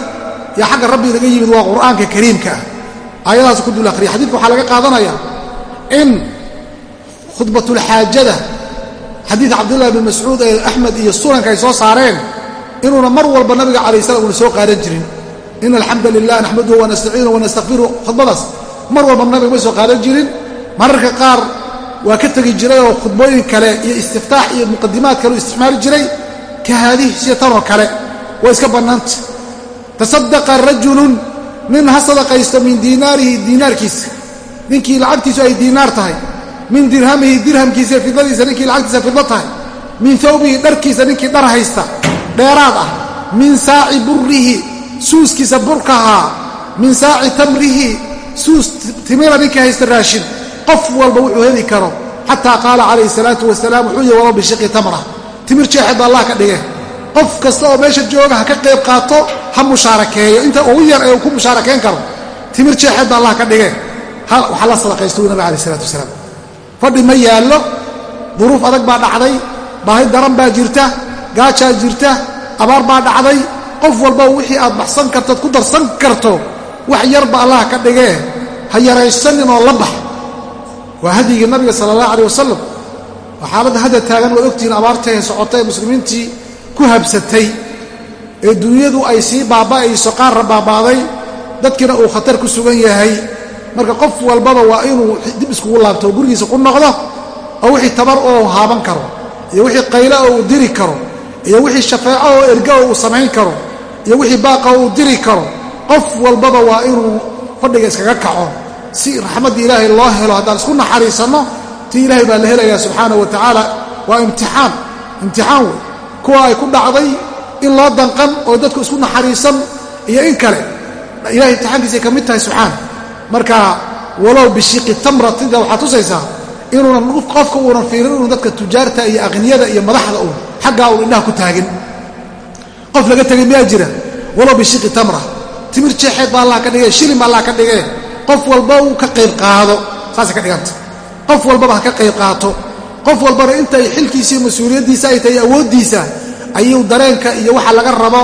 yaa xagga rabbi inaga yimid waa qur'aanka kariimka. Ah aayadahaas ku dul akhriya. Xadidka waxaa laga qaadanaya in khudbatulxaajada xadiid cabdullahi bn mascuud ee axmed iyo sunanka ay soo saareen inuuna mar walba nabiga calayh salam una soo qaadan jirin. Ina alxamda lilah naxmaduhu wanastaciinuhu wanastakfiruh khudbadaas mar walba nabiga ma soo qaadan jirin. Mararka qaar waa ka tegi jiray oo khudbooyin kale iyo istiftaax iyo muqadimaad kale u isticmaali jiray ka haadihi sida tanoo kale. Waa iska bannaanta tasadaqa rajulun nin ha sadaqaysto min diinaarihi diinaarkiisa ninkii lacagtiisu ay diinaar tahay. Min dirhamihi dirhamkiisa fidladiisa ninkii lacagtiisa fidlo tahay. Min thawbihi dharkiisa ninkii dhar haysta. Dheeraad ah. Min saaci burihi suuskiisa burkahaa min saaci tamrihi suus timira ninka haysta raashin qof walba wuxuu heli karo. Xataa qaala calayhi salaatu wasalaam wuxuu yihi waba bishiqi tamra. Timir jeexeedba allah ka dhige qof kasta oo meesha jooga ha ka qayb qaato ha mushaarakeeyo. Inta ugu yar ee uu ku mushaarakeyn karo timir jeexeedba allah ka dhige waxaa la sadaqaysta uu nabig alayh isalaatu wasalaam. Fadhi ma yaallo duruuf adag baa dhacday baahi daran baa jirta gaajaa jirta abaar baa dhacday. Qof walba wixii aad baxsan kartood ku darsan karto wax yarba allah ka dhigee ha yaraysanin oo la bax. Waa hadyigii nabiga sala allah aleh wasalam waa xaaladda hadda taagan waad ogtihiin abaartae socotay muslimiintii ku habsatay. Ee dunyadu ay sii baaba'ayso qaarra baaba'day dadkiina uu khatar ku sugan yahay. Marka qof walbaba waa inuu dib iskugu laabto oo gurigiisa ku noqdo oo wixii tabar oo haaban karo iyo wixii qaylo oo uu diri karo iyo wixii shafeeco oo erga oo uu samayn karo iyo wixii baaqa oo uu diri karo qof walbaba waa inuu fadhiga iskaga kaco. Si raxmaddii ilaahay loo helo haddaan isku naxariisanno tii ilaahay baa la helayaa subxaana wa tacaala. Waa imtixaan. Imtixaan wey kuwa ay ku dhacday in loo danqan oo dadku isku naxariisan iyo in kale. Ilahay imtixaankiisay ka mid tahay subxaana marka walow bishiqi tamratida waxaa tusaysaa inuunan qofka uunan fiirin inuu dadka tujaarta iyo aqniyada iyo madaxda uun xaggaa uun indhaha ku taagin. Qof laga tegay miyaa jira? Walow bishiqi tamra timir jeexeed baa allah ka dhigee shilin baa allah ka dhigee qof walba uu ka qayb qaado saasay ka dhiganta qof walbaba ha ka qayb qaato. Qof walbana intay xilkiisa iyo mas'uuliyaddiisa ay tahay awooddiisa ayuu dareenka iyo waxa laga rabo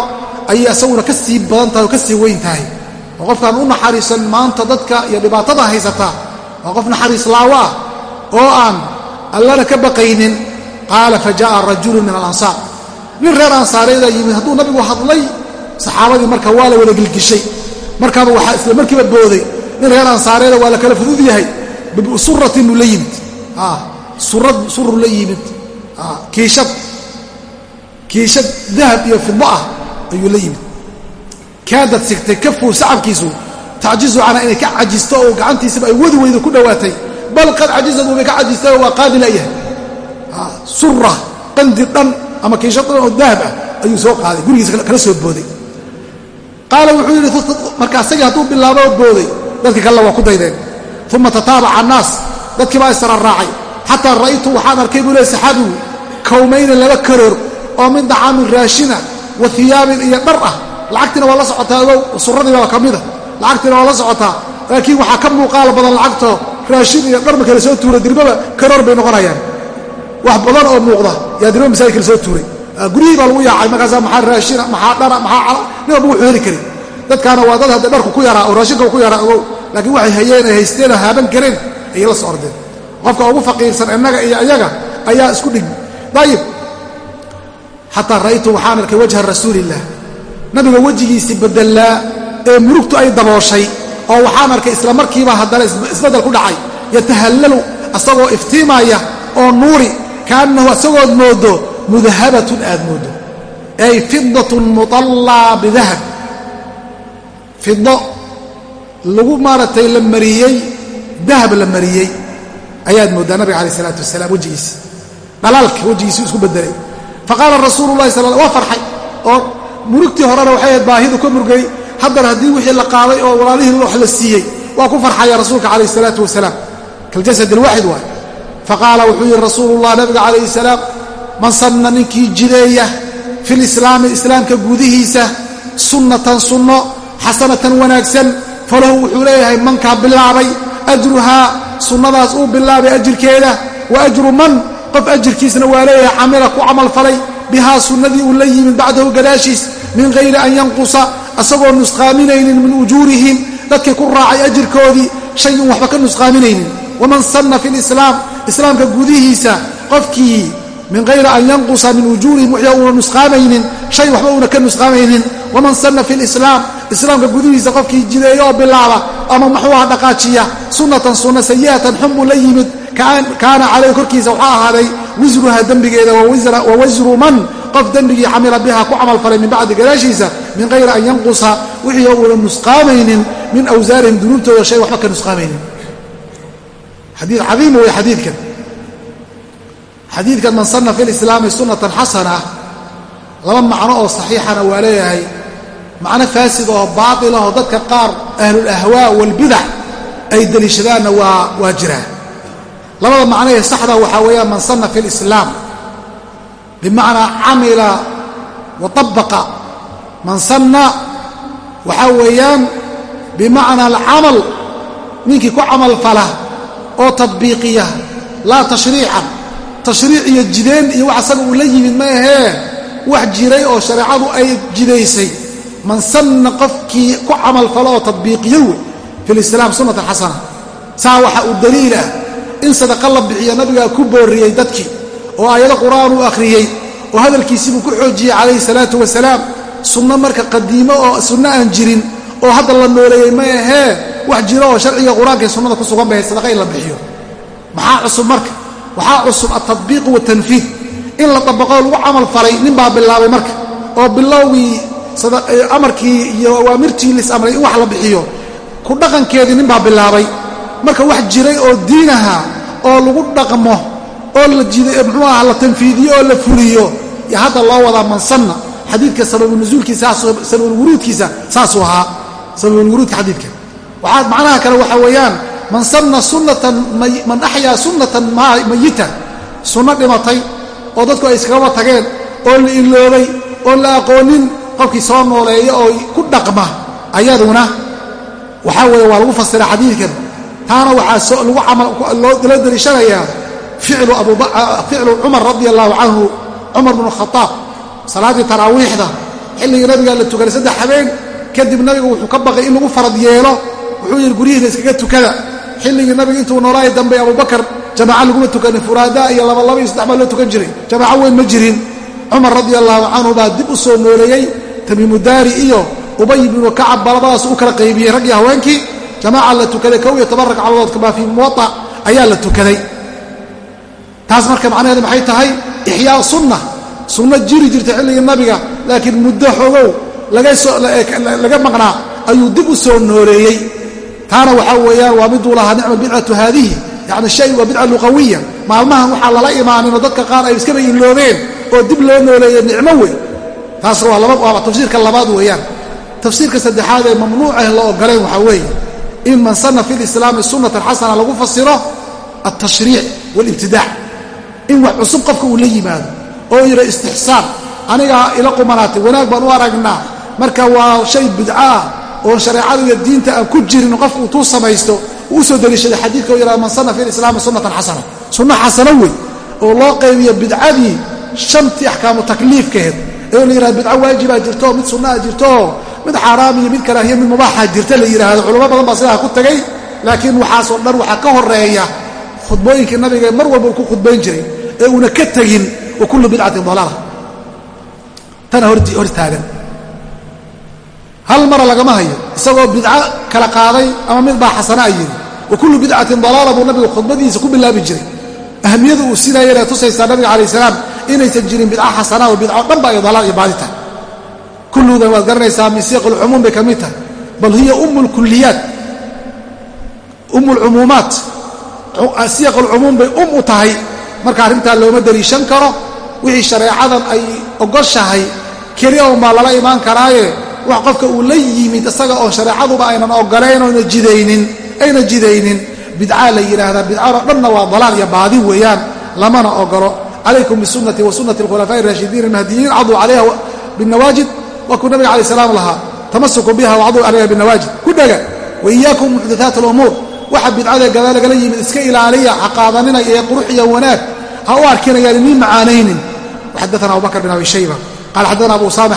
ayay isaguna ka sii badan tahay oo ka sii weyn tahay oo qofkaan u naxariisan maanta dadka iyo dhibaatada haysata. Waa qof naxariis laawo ah oo aan allana ka baqaynin. Qaala fa ja'a rajulun min alansaar. Nin reer ansaareedaa yimid hadduu nabigu hadlay saxaabadii marka waa la wada gilgishay. Markaaba waxaa isla markiiba booday nin reer ansaareeda waa la kala fudud yahay. Suratin buu la yimid suruu la yimid kiishad. Kiishad dahab iyo fidbo ah ayuu la yimid. Kaadad sigtay kafuu sacabkiisu tacjizu canha inay ka cajisto oo gacantiisaba ay wadi weydo ku dhowaatay bal qad cajizad ubay ka cajistay oo waa qaadi layahay sura qandi dhan ama kiishad dhan oo dahab ah ayuu soo qaaday. Gurigiisa kala soo booday qaala wuxuu yidhi marka asagii hadduu bilaabo booday. Dadkii kalena waa ku daydeen. Uma tataabaca annaas. Dadkii baa israraacay xataa ra'aytu waxaan arkay buu leey saxaabigu kawmayna laba karoor oo min dacaamin raashina wa hiyaabin iyo dhar ah. Lacagtiina waa la socotaa ogow suradiiba waa ka mida lacagtiina waa la socotaa laakiin waxaa ka muuqaala badan lacagto raashin iyo dhar marka la soo dirbaba karoor bay noqonayaan. Wax badan oo muuqda yaa dirba masaajidka la tuuray. Guryihii baa lagu yaacay markaasa maxaa raashina maxaa dhara maxaa nin walba wuxuu heli karin. Dadkaana waa dad hadda dharku ku yaraa oo raashinka ku yaraa ogow laakiin waxay hayeen ay haysteen haaban kareen ayay la soo ordeen qofka ugu faqiirsan innaga iyo iyaga ayaa isku dhigmi. Dayib xataa ra'aytu waxaan arkay wajha rasuuliillah nabiga wejigiisii bedellaa ee murugtu ay dabooshay oo waxaan arkay isla markiiba haddana isbeddel ku dhacay. Yatahallalu asagoo iftiimaya oo nuuri kaannahu asagood moodo mudahabatun aad moodo ay fidatun muطallaa bidahab fido lagu maaragtay la mariyey dahab la mariyey ayaad mooddaa nabiga alayh isalaatu wasalaam wejigiisi dhalaalka wejigiisii isku bedelay faqaala rasuulu llahi sal waa farxay oo murugtii horena waxay ahayd baahidu ka murgay haddana haddii wixii la qaaday oo walaalihii wax la siiyey waa ku farxaya rasuulka calayh isalaatu wasalaam kaljasad alwaaxid waay faqaala wuxuu yidhi rasuulullah nabiga calayhi salaam ninkii jideeya fi lislaami islaamka gudihiisa sunnatan sunno xasanatan wanaagsan falahu wuxuu leeyahay mankaa bilaabay ajruhaa sunnadaas uu bilaabay ajirkeeda wa ajru man qof ajirkiisna waa leeyahay camila ku camalfalay bihaa sunnadii uu la yimid bacdahu gadaashiis min hayri an yanqusa asagoo nusqaaminaynin min ujuurihim dadkii ku raacay ajirkoodii shay un waxba ka nusqaaminaynin waman sanna fi lislaam islaamka gudihiisa qofkii min hayri an yanqusa min ujuurihim wixii uuna nusqaamaynin shay waxba uuna ka nusqaamaynin waman sanna fi lislaam islaamka gudihiisa qofkii jideeya oo bilaaba ama maxuuha dhaqaajiya sunnatan sunna sayi'atan xun buu la yimid kaana calayh korkiisa waxaa ahaaday wisruha dembigeeda wa wasru man qof dembigii camila biha ku camalfalay min bacdi gadaashiisa min hayri an yanqusa wixii uuna nusqaamaynin min awsaarihim dunuubtooda shay waxba xadiidkan man sanna fi lislaami sunnatan xasana laba macno oo saxiixana waa leeyahay. Macno faasid oo baatilah oo dadka qaar ahlulahwaa walbidac ay deliishadaanna waa waa jiraa labada macno ee saxda waxaa weeyaan man sanna fi lislaam bimacnaa camila wa tabaqa man sanna waxaa weeyaan bimacnaa alcamal ninkii ku camal fala oo tadbiiqiya laa tashriican tashriic iyo jideen iyo wax asaga uu la yimid ma ahee wax jiray oo shareecadu ay jidaysay. Man sanna qofkii ku camal falo oo tadbiiqiyo wey fi lislaam sunnatan xasana. Saa waxa uu daliil ah in sadaqa la bixiyo nabigaa ku booriyey dadkii oo aayado qur'aan uu akhriyey oo hadalkiisiibuu ku xoojiyey calayhi salaatu wasalaam sunno marka qadiimo oo sunno aan jirin oo hadda la nooleeyey ma ahee wax jiro oo sharciga qur'aankae sunnada ku sugan bay sadaqa in la bixiyo. Maxaa cusub marka waxaa cusub altadbiiqu watanfiid in la dabaqo lagu camal falay nin baa bilaabay marka. Oo bilowgii amarkii iyo awaamirtii lisamray in wax la bixiyo. Ku dhaqankeedii nin baa bilaabay. Marka wax jiray oo diinaha oo lagu dhaqmo oo mxuu aha la tanfiidiyo oo la fuliyo. Yo hadda loo wadaa mansanna. Xadiidka sababulwuruudkiisa saasuu ahaa. Sababulwuruudka xadiidka. Waxaa macnaha kale waxaa weeyaan man sanna sunnatan man axyaa sunnatan mayitan sunno dhimatay oo dadku ay iskagaba tageen oo la iloobay oo la aqoonin qofkii soo nooleeya oo ku dhaqma ayaduna waxaa weeye waa lagu fasira xadiidkan. Taana waxaa loo daliishanayaa ficlu cumar radi allahu canhu cumar bnu khaaab salaaddii taraawiixda xilligii nabigaa la tukanay saddex habeen kadib nabigu wuxuu ka baqay in lagu farad yeelo. Wuxuu yidhi guryihiina iskaga tukada xilligii nabiga intuu noolaaya dambe abubakar jamaaca laguma tukanin furaada iyo labalaba iyo saddex baa loo tukan jiray. Jamaaco weyn ma jirin. Cumar radi allahu canhu baa dib u soo nooleeyey tamiimudaari iyo ubay bnu kacab baa labadaas u kala qaybiyey raggii haweenkii. Jamaaca la tukaday kow iyo toban ragcadood kamaa fii muwaa ayaa la tukaday taas marka macnaheedu maxay tahay? Ixyaa sunna sunno jiri jirta xilligii nabiga laakiin muddo xogow laga maqnaa ayuu dib u soo nooleeyey taana waxaa weeyaan waa miduu lahaa nicma bidcatu haadihi yani shay waa bidca luqawiya. Maalmahan waxaa lala imaaninoo dadka qaar ay iskaba iloobeen oo dib loo nooleeye nicmo wey taas waa tafsiirka labaad weeyaan. Tafsiirka saddexaad ee mamnuucah la ogoleen waxaa weeye in man sanna fi lislaami sunnatan xasana lagu fasiro altashriic waalibtidaac in wax cusub qofka uu la yimaado oo yidha istixsaan anigaa ila qumanaatay wanaag baan u aragnaa. Marka waa shay bidca oon shareecada iyo diinta aan ku jirin qofku tuu samaysto uu u soo deliishaday xadiidka oo yidhahda man sanna fi lislaami sunnatan xasana. Sunno xasano wey oo loo qaybiyo bidcadii shantii axkaamu takliifkeed ee la yidhahdo bidco waajibaa jirto mid sunnaha jirto mid xaaraam iyo mid karaahiya mid mubaaxa jirta la yidhaahdo. Culamo badan baa sidaa ku tegay laakiin waxaasoo dhan waxaa ka horreeya khudbooyinkii nabiga mar walba uu ku khudbayn jiray ee uuna ka tegin wa kullu bidcatin dalaala. Tana hor taagan hal mara lagama hayo isagoo bidco kala qaaday ama mid baa xasana a yidhi wa kullu bidcatin dalaala buu nabigu khudbadiisa ku bilaabi jiray. Ahamiyada uu sidaayana tusaysaa nabiga calayh salaam inaysan jirin bidco xasana oo bidco dhanba iyo dalaal iyo baadi tahay. Kulluudan waad garanaysaa min bay ka mid tahay. Bal hiya um lkuliyaat um alcumuum bay um u tahay. Marka arrintaa looma daliishan karo wixii shareecadan ay ogoshahay keliya unbaa lala imaan karaaye wax qofka uu la yimid isaga oo shareecaduba aynan ogolayn ayna jidaynin. Bidcaa la yidhaahdaa bidcano dhanna waa dalaal iyo baadi weeyaan. Lamana ogolo calaykum bisunati wa sunati alkhulafaa'i raashidiin almahdiyiin caduu calayha binawaajid waa nabiga alay salaam lahaa. Tamasuku biha wacduu calayha binawaajid ku dhega wa iyaakum muxdathaat alumuur. Waxa bidcada gadaa lagala yimid iska ilaaliya ha qaadanina ee qurux iyo wanaag. Ha u arkinayaan iniin macaanaynin. Waxadana abubakr bin abi shayba. Qala xadana abu usama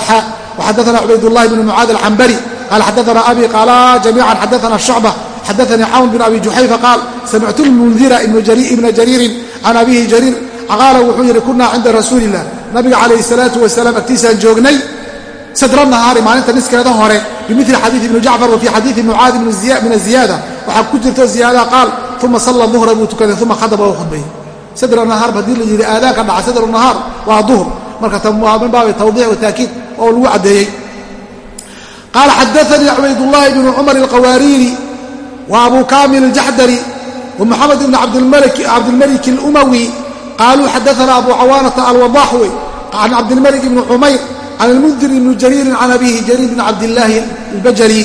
xa waxadana cubaydullahi bn mucaad alcambari qala xadana abi qaala jamiican xadana shucba xadaanii cawn bin abi juxayfa qaal samictu lmundira ibna jariirin can abihi jariir qaala wuxuu yidhi kunaa cinda rasuuli illah nabiga calayhi salaatu wasalaam agtiisaan joognay sadra nahaari maalinta niskeeda hore bimili xadiii ibni jacfar wa fii xadiii mucaadi min aziyaada waxaa ku jirto ziyaada qaal uma salla duhra buu tukaday uma khadaba oo khudbayey sadra nahaar haddii la yidhi aadaanka dhaca sadru nahaar waa duhr marka waa min baabi tawdiix wataakiid oo lagu caddeeyey. Qaala xadaanii cubaydullaahi bnu cumar alqawaariiri wa abu kaamil aljaxdari wa moxamed ibn cabdilmalik اlumawi qaaluu xadaana abu cawaanata alwadaaxwe can cabdilmalik ibni xumayr can almundir ibni jariirin can abihi jariir bn cabdillaahi albajali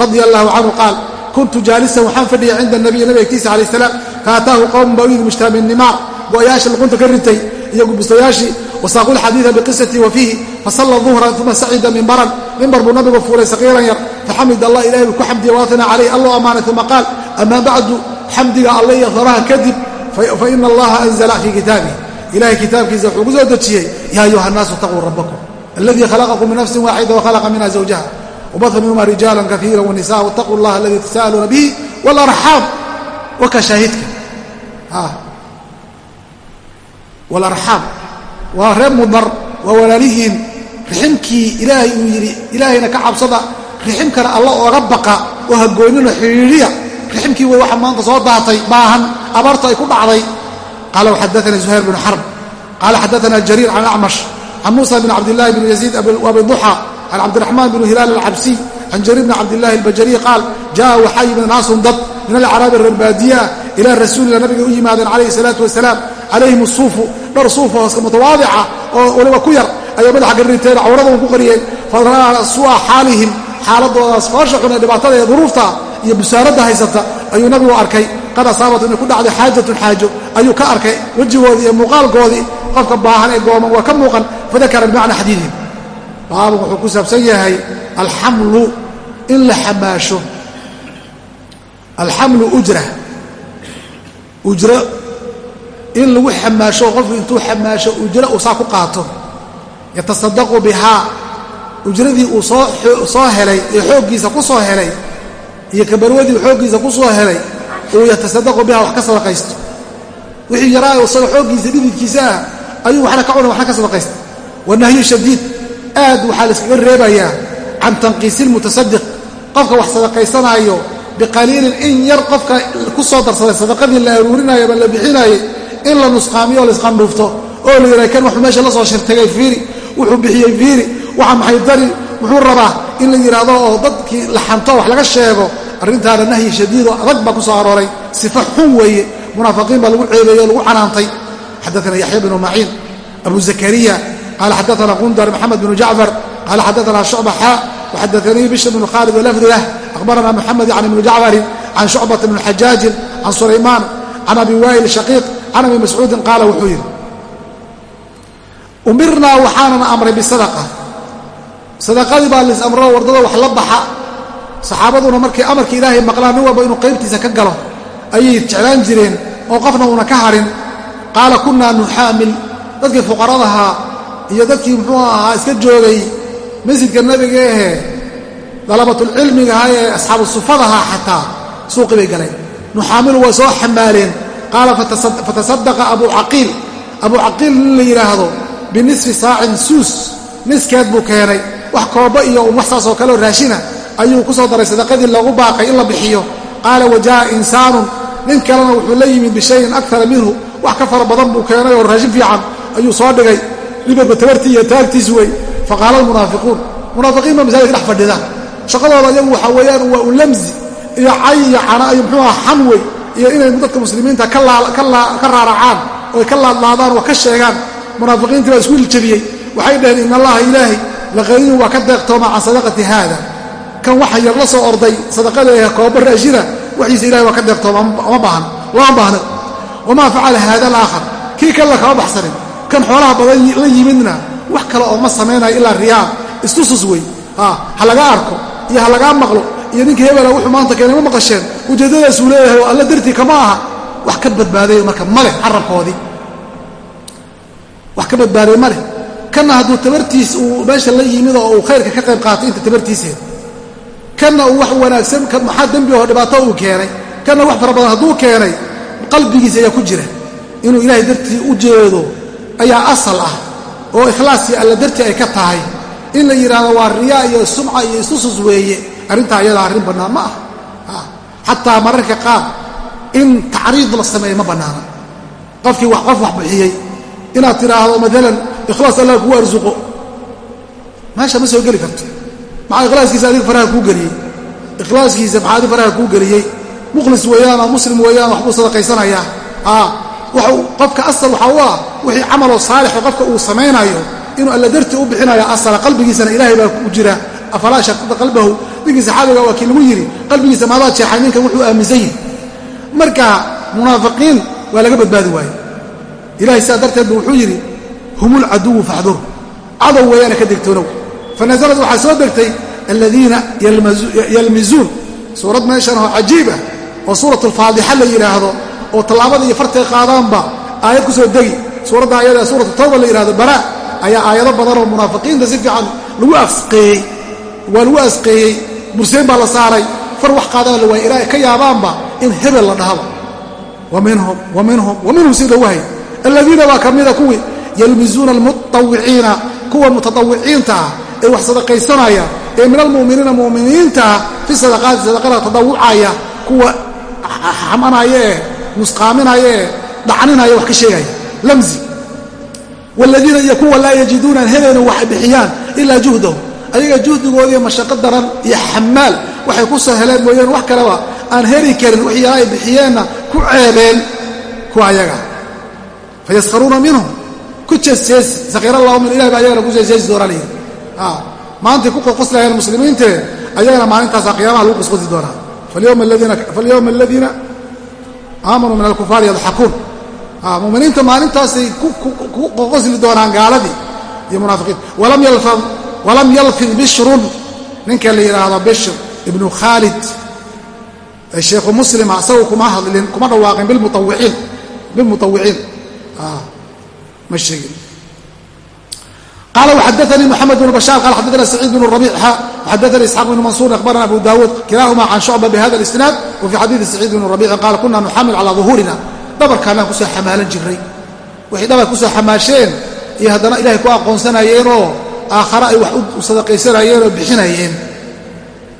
radia allahu canhu qaal kuntu jaalisan waxaan fadhiyay cinda nabiy nabi agtiisa calayh salaam faataahu qowmun baa u yidi mushtaami nimaar. Go'yaasha luqunta ka ritay iyo gubustayaashii wasaaqu lxadiida biqisatii wa fiihi fasalla duhran uma sacida mimbaran mimbar buu nabigu fuulay saqiiran yar faxamid allah ilahay buu ku xamdiya waatana calayh allahu ammaanay uma qaal amaa bacdu xamdiga alle iyo horaha kadib faina allaha anzla fii kitaabih ilahay kitaabkiisa wuxuu ku soo dejiyey yaa ayuha nnaasu taquu rabbakum aladii khalaqakum min nafsin waaxida wakhalaqa minha zawjaha wbaha minhuma rijaala kaiira wanisa wtaquu اllaha aladii tasa'aluuna bihi wاlarxaam waka shaahidka wاlarxaam waa reer mudar waa walaalihiin. Riximkii ilaahay uu yidhi ilaahayna ka cabsada. Riximkana alla ooga baqa oo hagoonino xidhiidhiya. Riximkii way waxa maanta soo daatay baahan abaarta ay ku dhacday. Qaala xadaana zuhayr bn xarb qaala xadaana jariir can acmash can muusa bn cabdillahi bn yaziid abi duxa can cabdiraxmaan bn hilaal alcabsiy can jariir bn cabdillahi albajariy qaal jaa waxaa yimid naasun dad min alacraabi reer baadiyaa ilaa rasuulila nabiga u yimaadeen calayhi salaatu wasalaam calayhim suufu dhar suufa hooska mutawaadica oo weliba ku yar ayay madaxa garriteen cawrada un ku qariyeen. Fara'aa su'a xaalihim xaaladoodaas foosha xun ee dhibaatada ee duruufta iyo busaaradda haysata ayuu nabigu arkay. Qad asaabat inay ku dhacday xaajatun xaajo ayuu ka arkay wejigoodii iyo muuqaalkoodii. Qofka baahan ee gooman waa ka muuqan fadakara bimacna xadiidihim baabun wuxuu ku saabsan yahay alxamlu in la xamaasho. Alxamlu ujra. Ujro in lagu xamaasho qofku intuu xamaasho ujro uu saa ku qaato. Yatasadaqu bihaa. Ujradii uu soo helay ee xooggiisa ku soo helay iyo kabarwadii xooggiisa ku soo helay uu yatasadaqu bihaa wax ka sadaqaysto. Wixii yaraayo isaga xooggiisa dhididkiisa ah ayuu waxna ka cuna waxna ka sadaqaysta wanahyu shadiid. Aad waxaa layskaga reebayaa can tanqiisi lmutasadiq qofka wax sadaqaysanaayo biqaliilin in yar qofka ku soo darsaday sadaqadii la aruurinayo ama la bixinaayey in la nusqaamiyo o la isqandhuufto oo la yidhaha kan wuxuu meesha la soo shirtagay fiiri wuxuu bixiyey fiiri waxa maxay dari muxuu rabaa in la yidhaahdo oo dadkii la xanto wax laga sheego. Arrintaana nahyi shadiidoo adag baa ku soo arooray. Sifa xun weeye. Munaafiqiin baa lagu ceebeeyey oo lagu canaantay. Xadaana yaxya bnu maciin abu zakariya qaala xadaana qundar maxamed bnu jacfar qaala xadaana shucba xaa waxadaanii bishr bnu khaalid walafdi lah akhbarana muxamed yani bnu jacfarin can shucbata bni xajaajin can sulaymaan can abi waa'il shaqiiq can abi mascuudin qaala wuxuu yidhi umirnaa waxaanana amray bisadaqa. Sadaqadii baa lis amro wardada wax la baxa. Saxaabaduna markay amarka ilaahay maqlaan nin walba inuu qaybtiisa ka galo ayay jeclaan jireen oo qofna uuna ka harin. Qaala kunnaa nuxaamil. Dadkii fuqaradahaa iyo dadkii muxuu ahaa iska joogay masjidka nebiga ahee dalabatulcilmigaha ee asxaabu sufadahaa xataa suuqii bay galeen. Nuxaamilu waa soo xamaaleen qaala fatasadaqa abuu caqiil abuu caqiil nin la yidhaahdo binisfi saacin suus niskeed buu keenay wax kooba iyo wax saasoo kaleo raashina ayuu ku soo daray sadaqadii loogu baaqay in la bixiyo qaala wa jaa'a insaanun nin kalena wuxuu la yimid bishayin akara minhu wax ka fara badan buu keenay oo raashin fiican ayuu soo dhigay libadba tabartii iyo taagtiis wey faqaala almunaafiquun munaafiqiin baa masaajidka dhex fadhida shaqadooda iyagu waxaa weeyaan waa u lamsi iyo cay iyo cana iyo muxuu aha xan wey iyo inay dadka muslimiinta ka raaracaan oy ka laadlaadaan oo ka sheegaan munaafiqiintii baa isku iljabiyey waxay dhaheen in allaha ilaahay laqaniyun waa ka deeqtooma can sadaqati haada. Kan waxa yar la soo orday sadaqadeeha kooba raashina waxiisa ilahay waa ka deeqtooma ma baahan lama baahno wamaa facala haada alaakhar. Kii kalla kama baxsanin. Kan xoolaha badan la yimidna wax kale oo ma samaynayo ilaa riyaa istusus wey. Ha laga arko iyo ha lagaa maqlo iyo ninkii hebela wuxuu maanta keenay ma maqasheen? Ujeeddadaasuu leeyahay oo alla dartii kama aha. Wax ka badbaaday marka maleh carabkoodii. Wax ka badbaaday ma leh. Kanna hadduu tabartiis uu meesha la yimid oo uu khayrka ka qayb qaatay inta tabartiiseed kanna uu wax wanaagsan maxaa dembi oo dhibaato uu keenay? Kanna wax fara badan hadduu keenay qalbigiisa ayaa ku jira. Inuu ilaahay dartii u jeedo ayaa asal ah oo ikhlaasii alla dartii ay ka tahay. In la yidhaahdo waa riyaa iyo sumca iyo isusus weeye arrintaa ayadaa arrin bannaan ma ah. Xataa mararka qaar in tacriid la sameeyo ma bannaana. Qofkii qof wax bixiyey. Inaad tidhaahdo maalan ikhlaas allah kuu arsuqo meesha ma soo geli karto. Maxaa ikhlaaskiisa adiga faraha kuu geliyey? Ikhlaaskiisa maxaa adiga faraha kuu geliyey? Mukhlis weeyaan oo muslim weeyaan waxbuu sadaqaysanayaa? Qofka asal waxaa u ah wixii camaloo saalixo qofka uu samaynayo inuu alla darti u bixinaya asala qalbigiisana ilaahay baa ku jira afalaa shaqada qalbahu ninkii saxaabiga waa kii lagu yidhi qalbigiisa maadaa jeexay ninkan wuxuu aaminsan yihi marka munaafiqiin waa laga badbaadi waaye ilahay sidaa darteed bu wuxuu yidhi hum lcaduwu faxdur. Cadow weeyaana ka degtoonow fanazalad waxaa soo degtay aladiina yalmizuun. Suurad meeshan oo cajiib ah oo suurat alfaadixa la yidhaahdo oo tallaabada iyo fartay qaadaanba aayad ku soo degi. Suuradda ayada suuratu tawba la yidhahdo bara ayaa si fiican lagu asqeeyey waa lagu asqeeyey burseen baa la saaray. Far wax qaadana waaya ilaahay ka yaabaanba in hebel la dhahaba wa minhum wa minhum wa minhum si lagu hay aladiina baa ka mida kuwii yalmizuuna almutawiciina kuwa mutatawiciinta ah ee wax sadaqaysanaya ee min almu'miniina mu'miniinta ah fi sadaqaati sadaqada tadawucaya kuwa xamanaya ee nusqaaminaya ee wax ka sheegaya. Lamzi. Waaladiina iyo kuwa laa yajiduuna aan helayno waxay bixiyaan ilaa juhdahum ayaga juhdigoodiiyo mashaqo daran iyo xamaal waxay ku soo heleen mooyaan wax kaleba aan heli karin wixii ay bixiyeenna ku ceebeen kuwa ayaga. Fayaskharuuna minhum. Ku jeesjeesi sakhiir allahu min ilahi ba ayagana ku jeesjeesi doonaa layidhi. Maantay ku qoqoslayaan muslimiintee ayagana maalintaasa qiyaamaha lagu qosqosi doonaa. Falyowma aladiina aamanuu min alkufaari yadxakuun muminiinta maalintaasay ku qoqosli doonaan gaaladii iyo munaafiqiin. Walam yalfid bishrun. Ninka la yidhaahdo bishr ibnu khaalid sheekhu muslima isagu kuma hadlin kuma dhawaaqin bilmuawiciin bilmutawiciin ma sheegin. Qala wxadaanii mxamed bn bashaar. Qala xadana saciid bn rabic xadanii isxaaq bn mansuur. Akhbarana abu dawuud kilahuma can shucba bihada isnaad wa fi xadiidi saciid bn rabici qaala kuna nuxamil calaa duhuurina. Dhabarkaanaan ku soo xamaalan jiray waxay dhabar ku soo xamaasheen iyo haddana ilahay ku aqoonsanayeenoo aakhare ay wax u sadaqaysanayeen oo bixinayeen.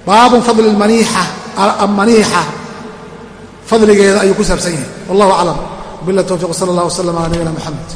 Baabun fadli maniixa fadligeeda ayuu ku saabsan yahay. Wallahu aclam bila towfiq sala allah wslam ala nabiyina muxamed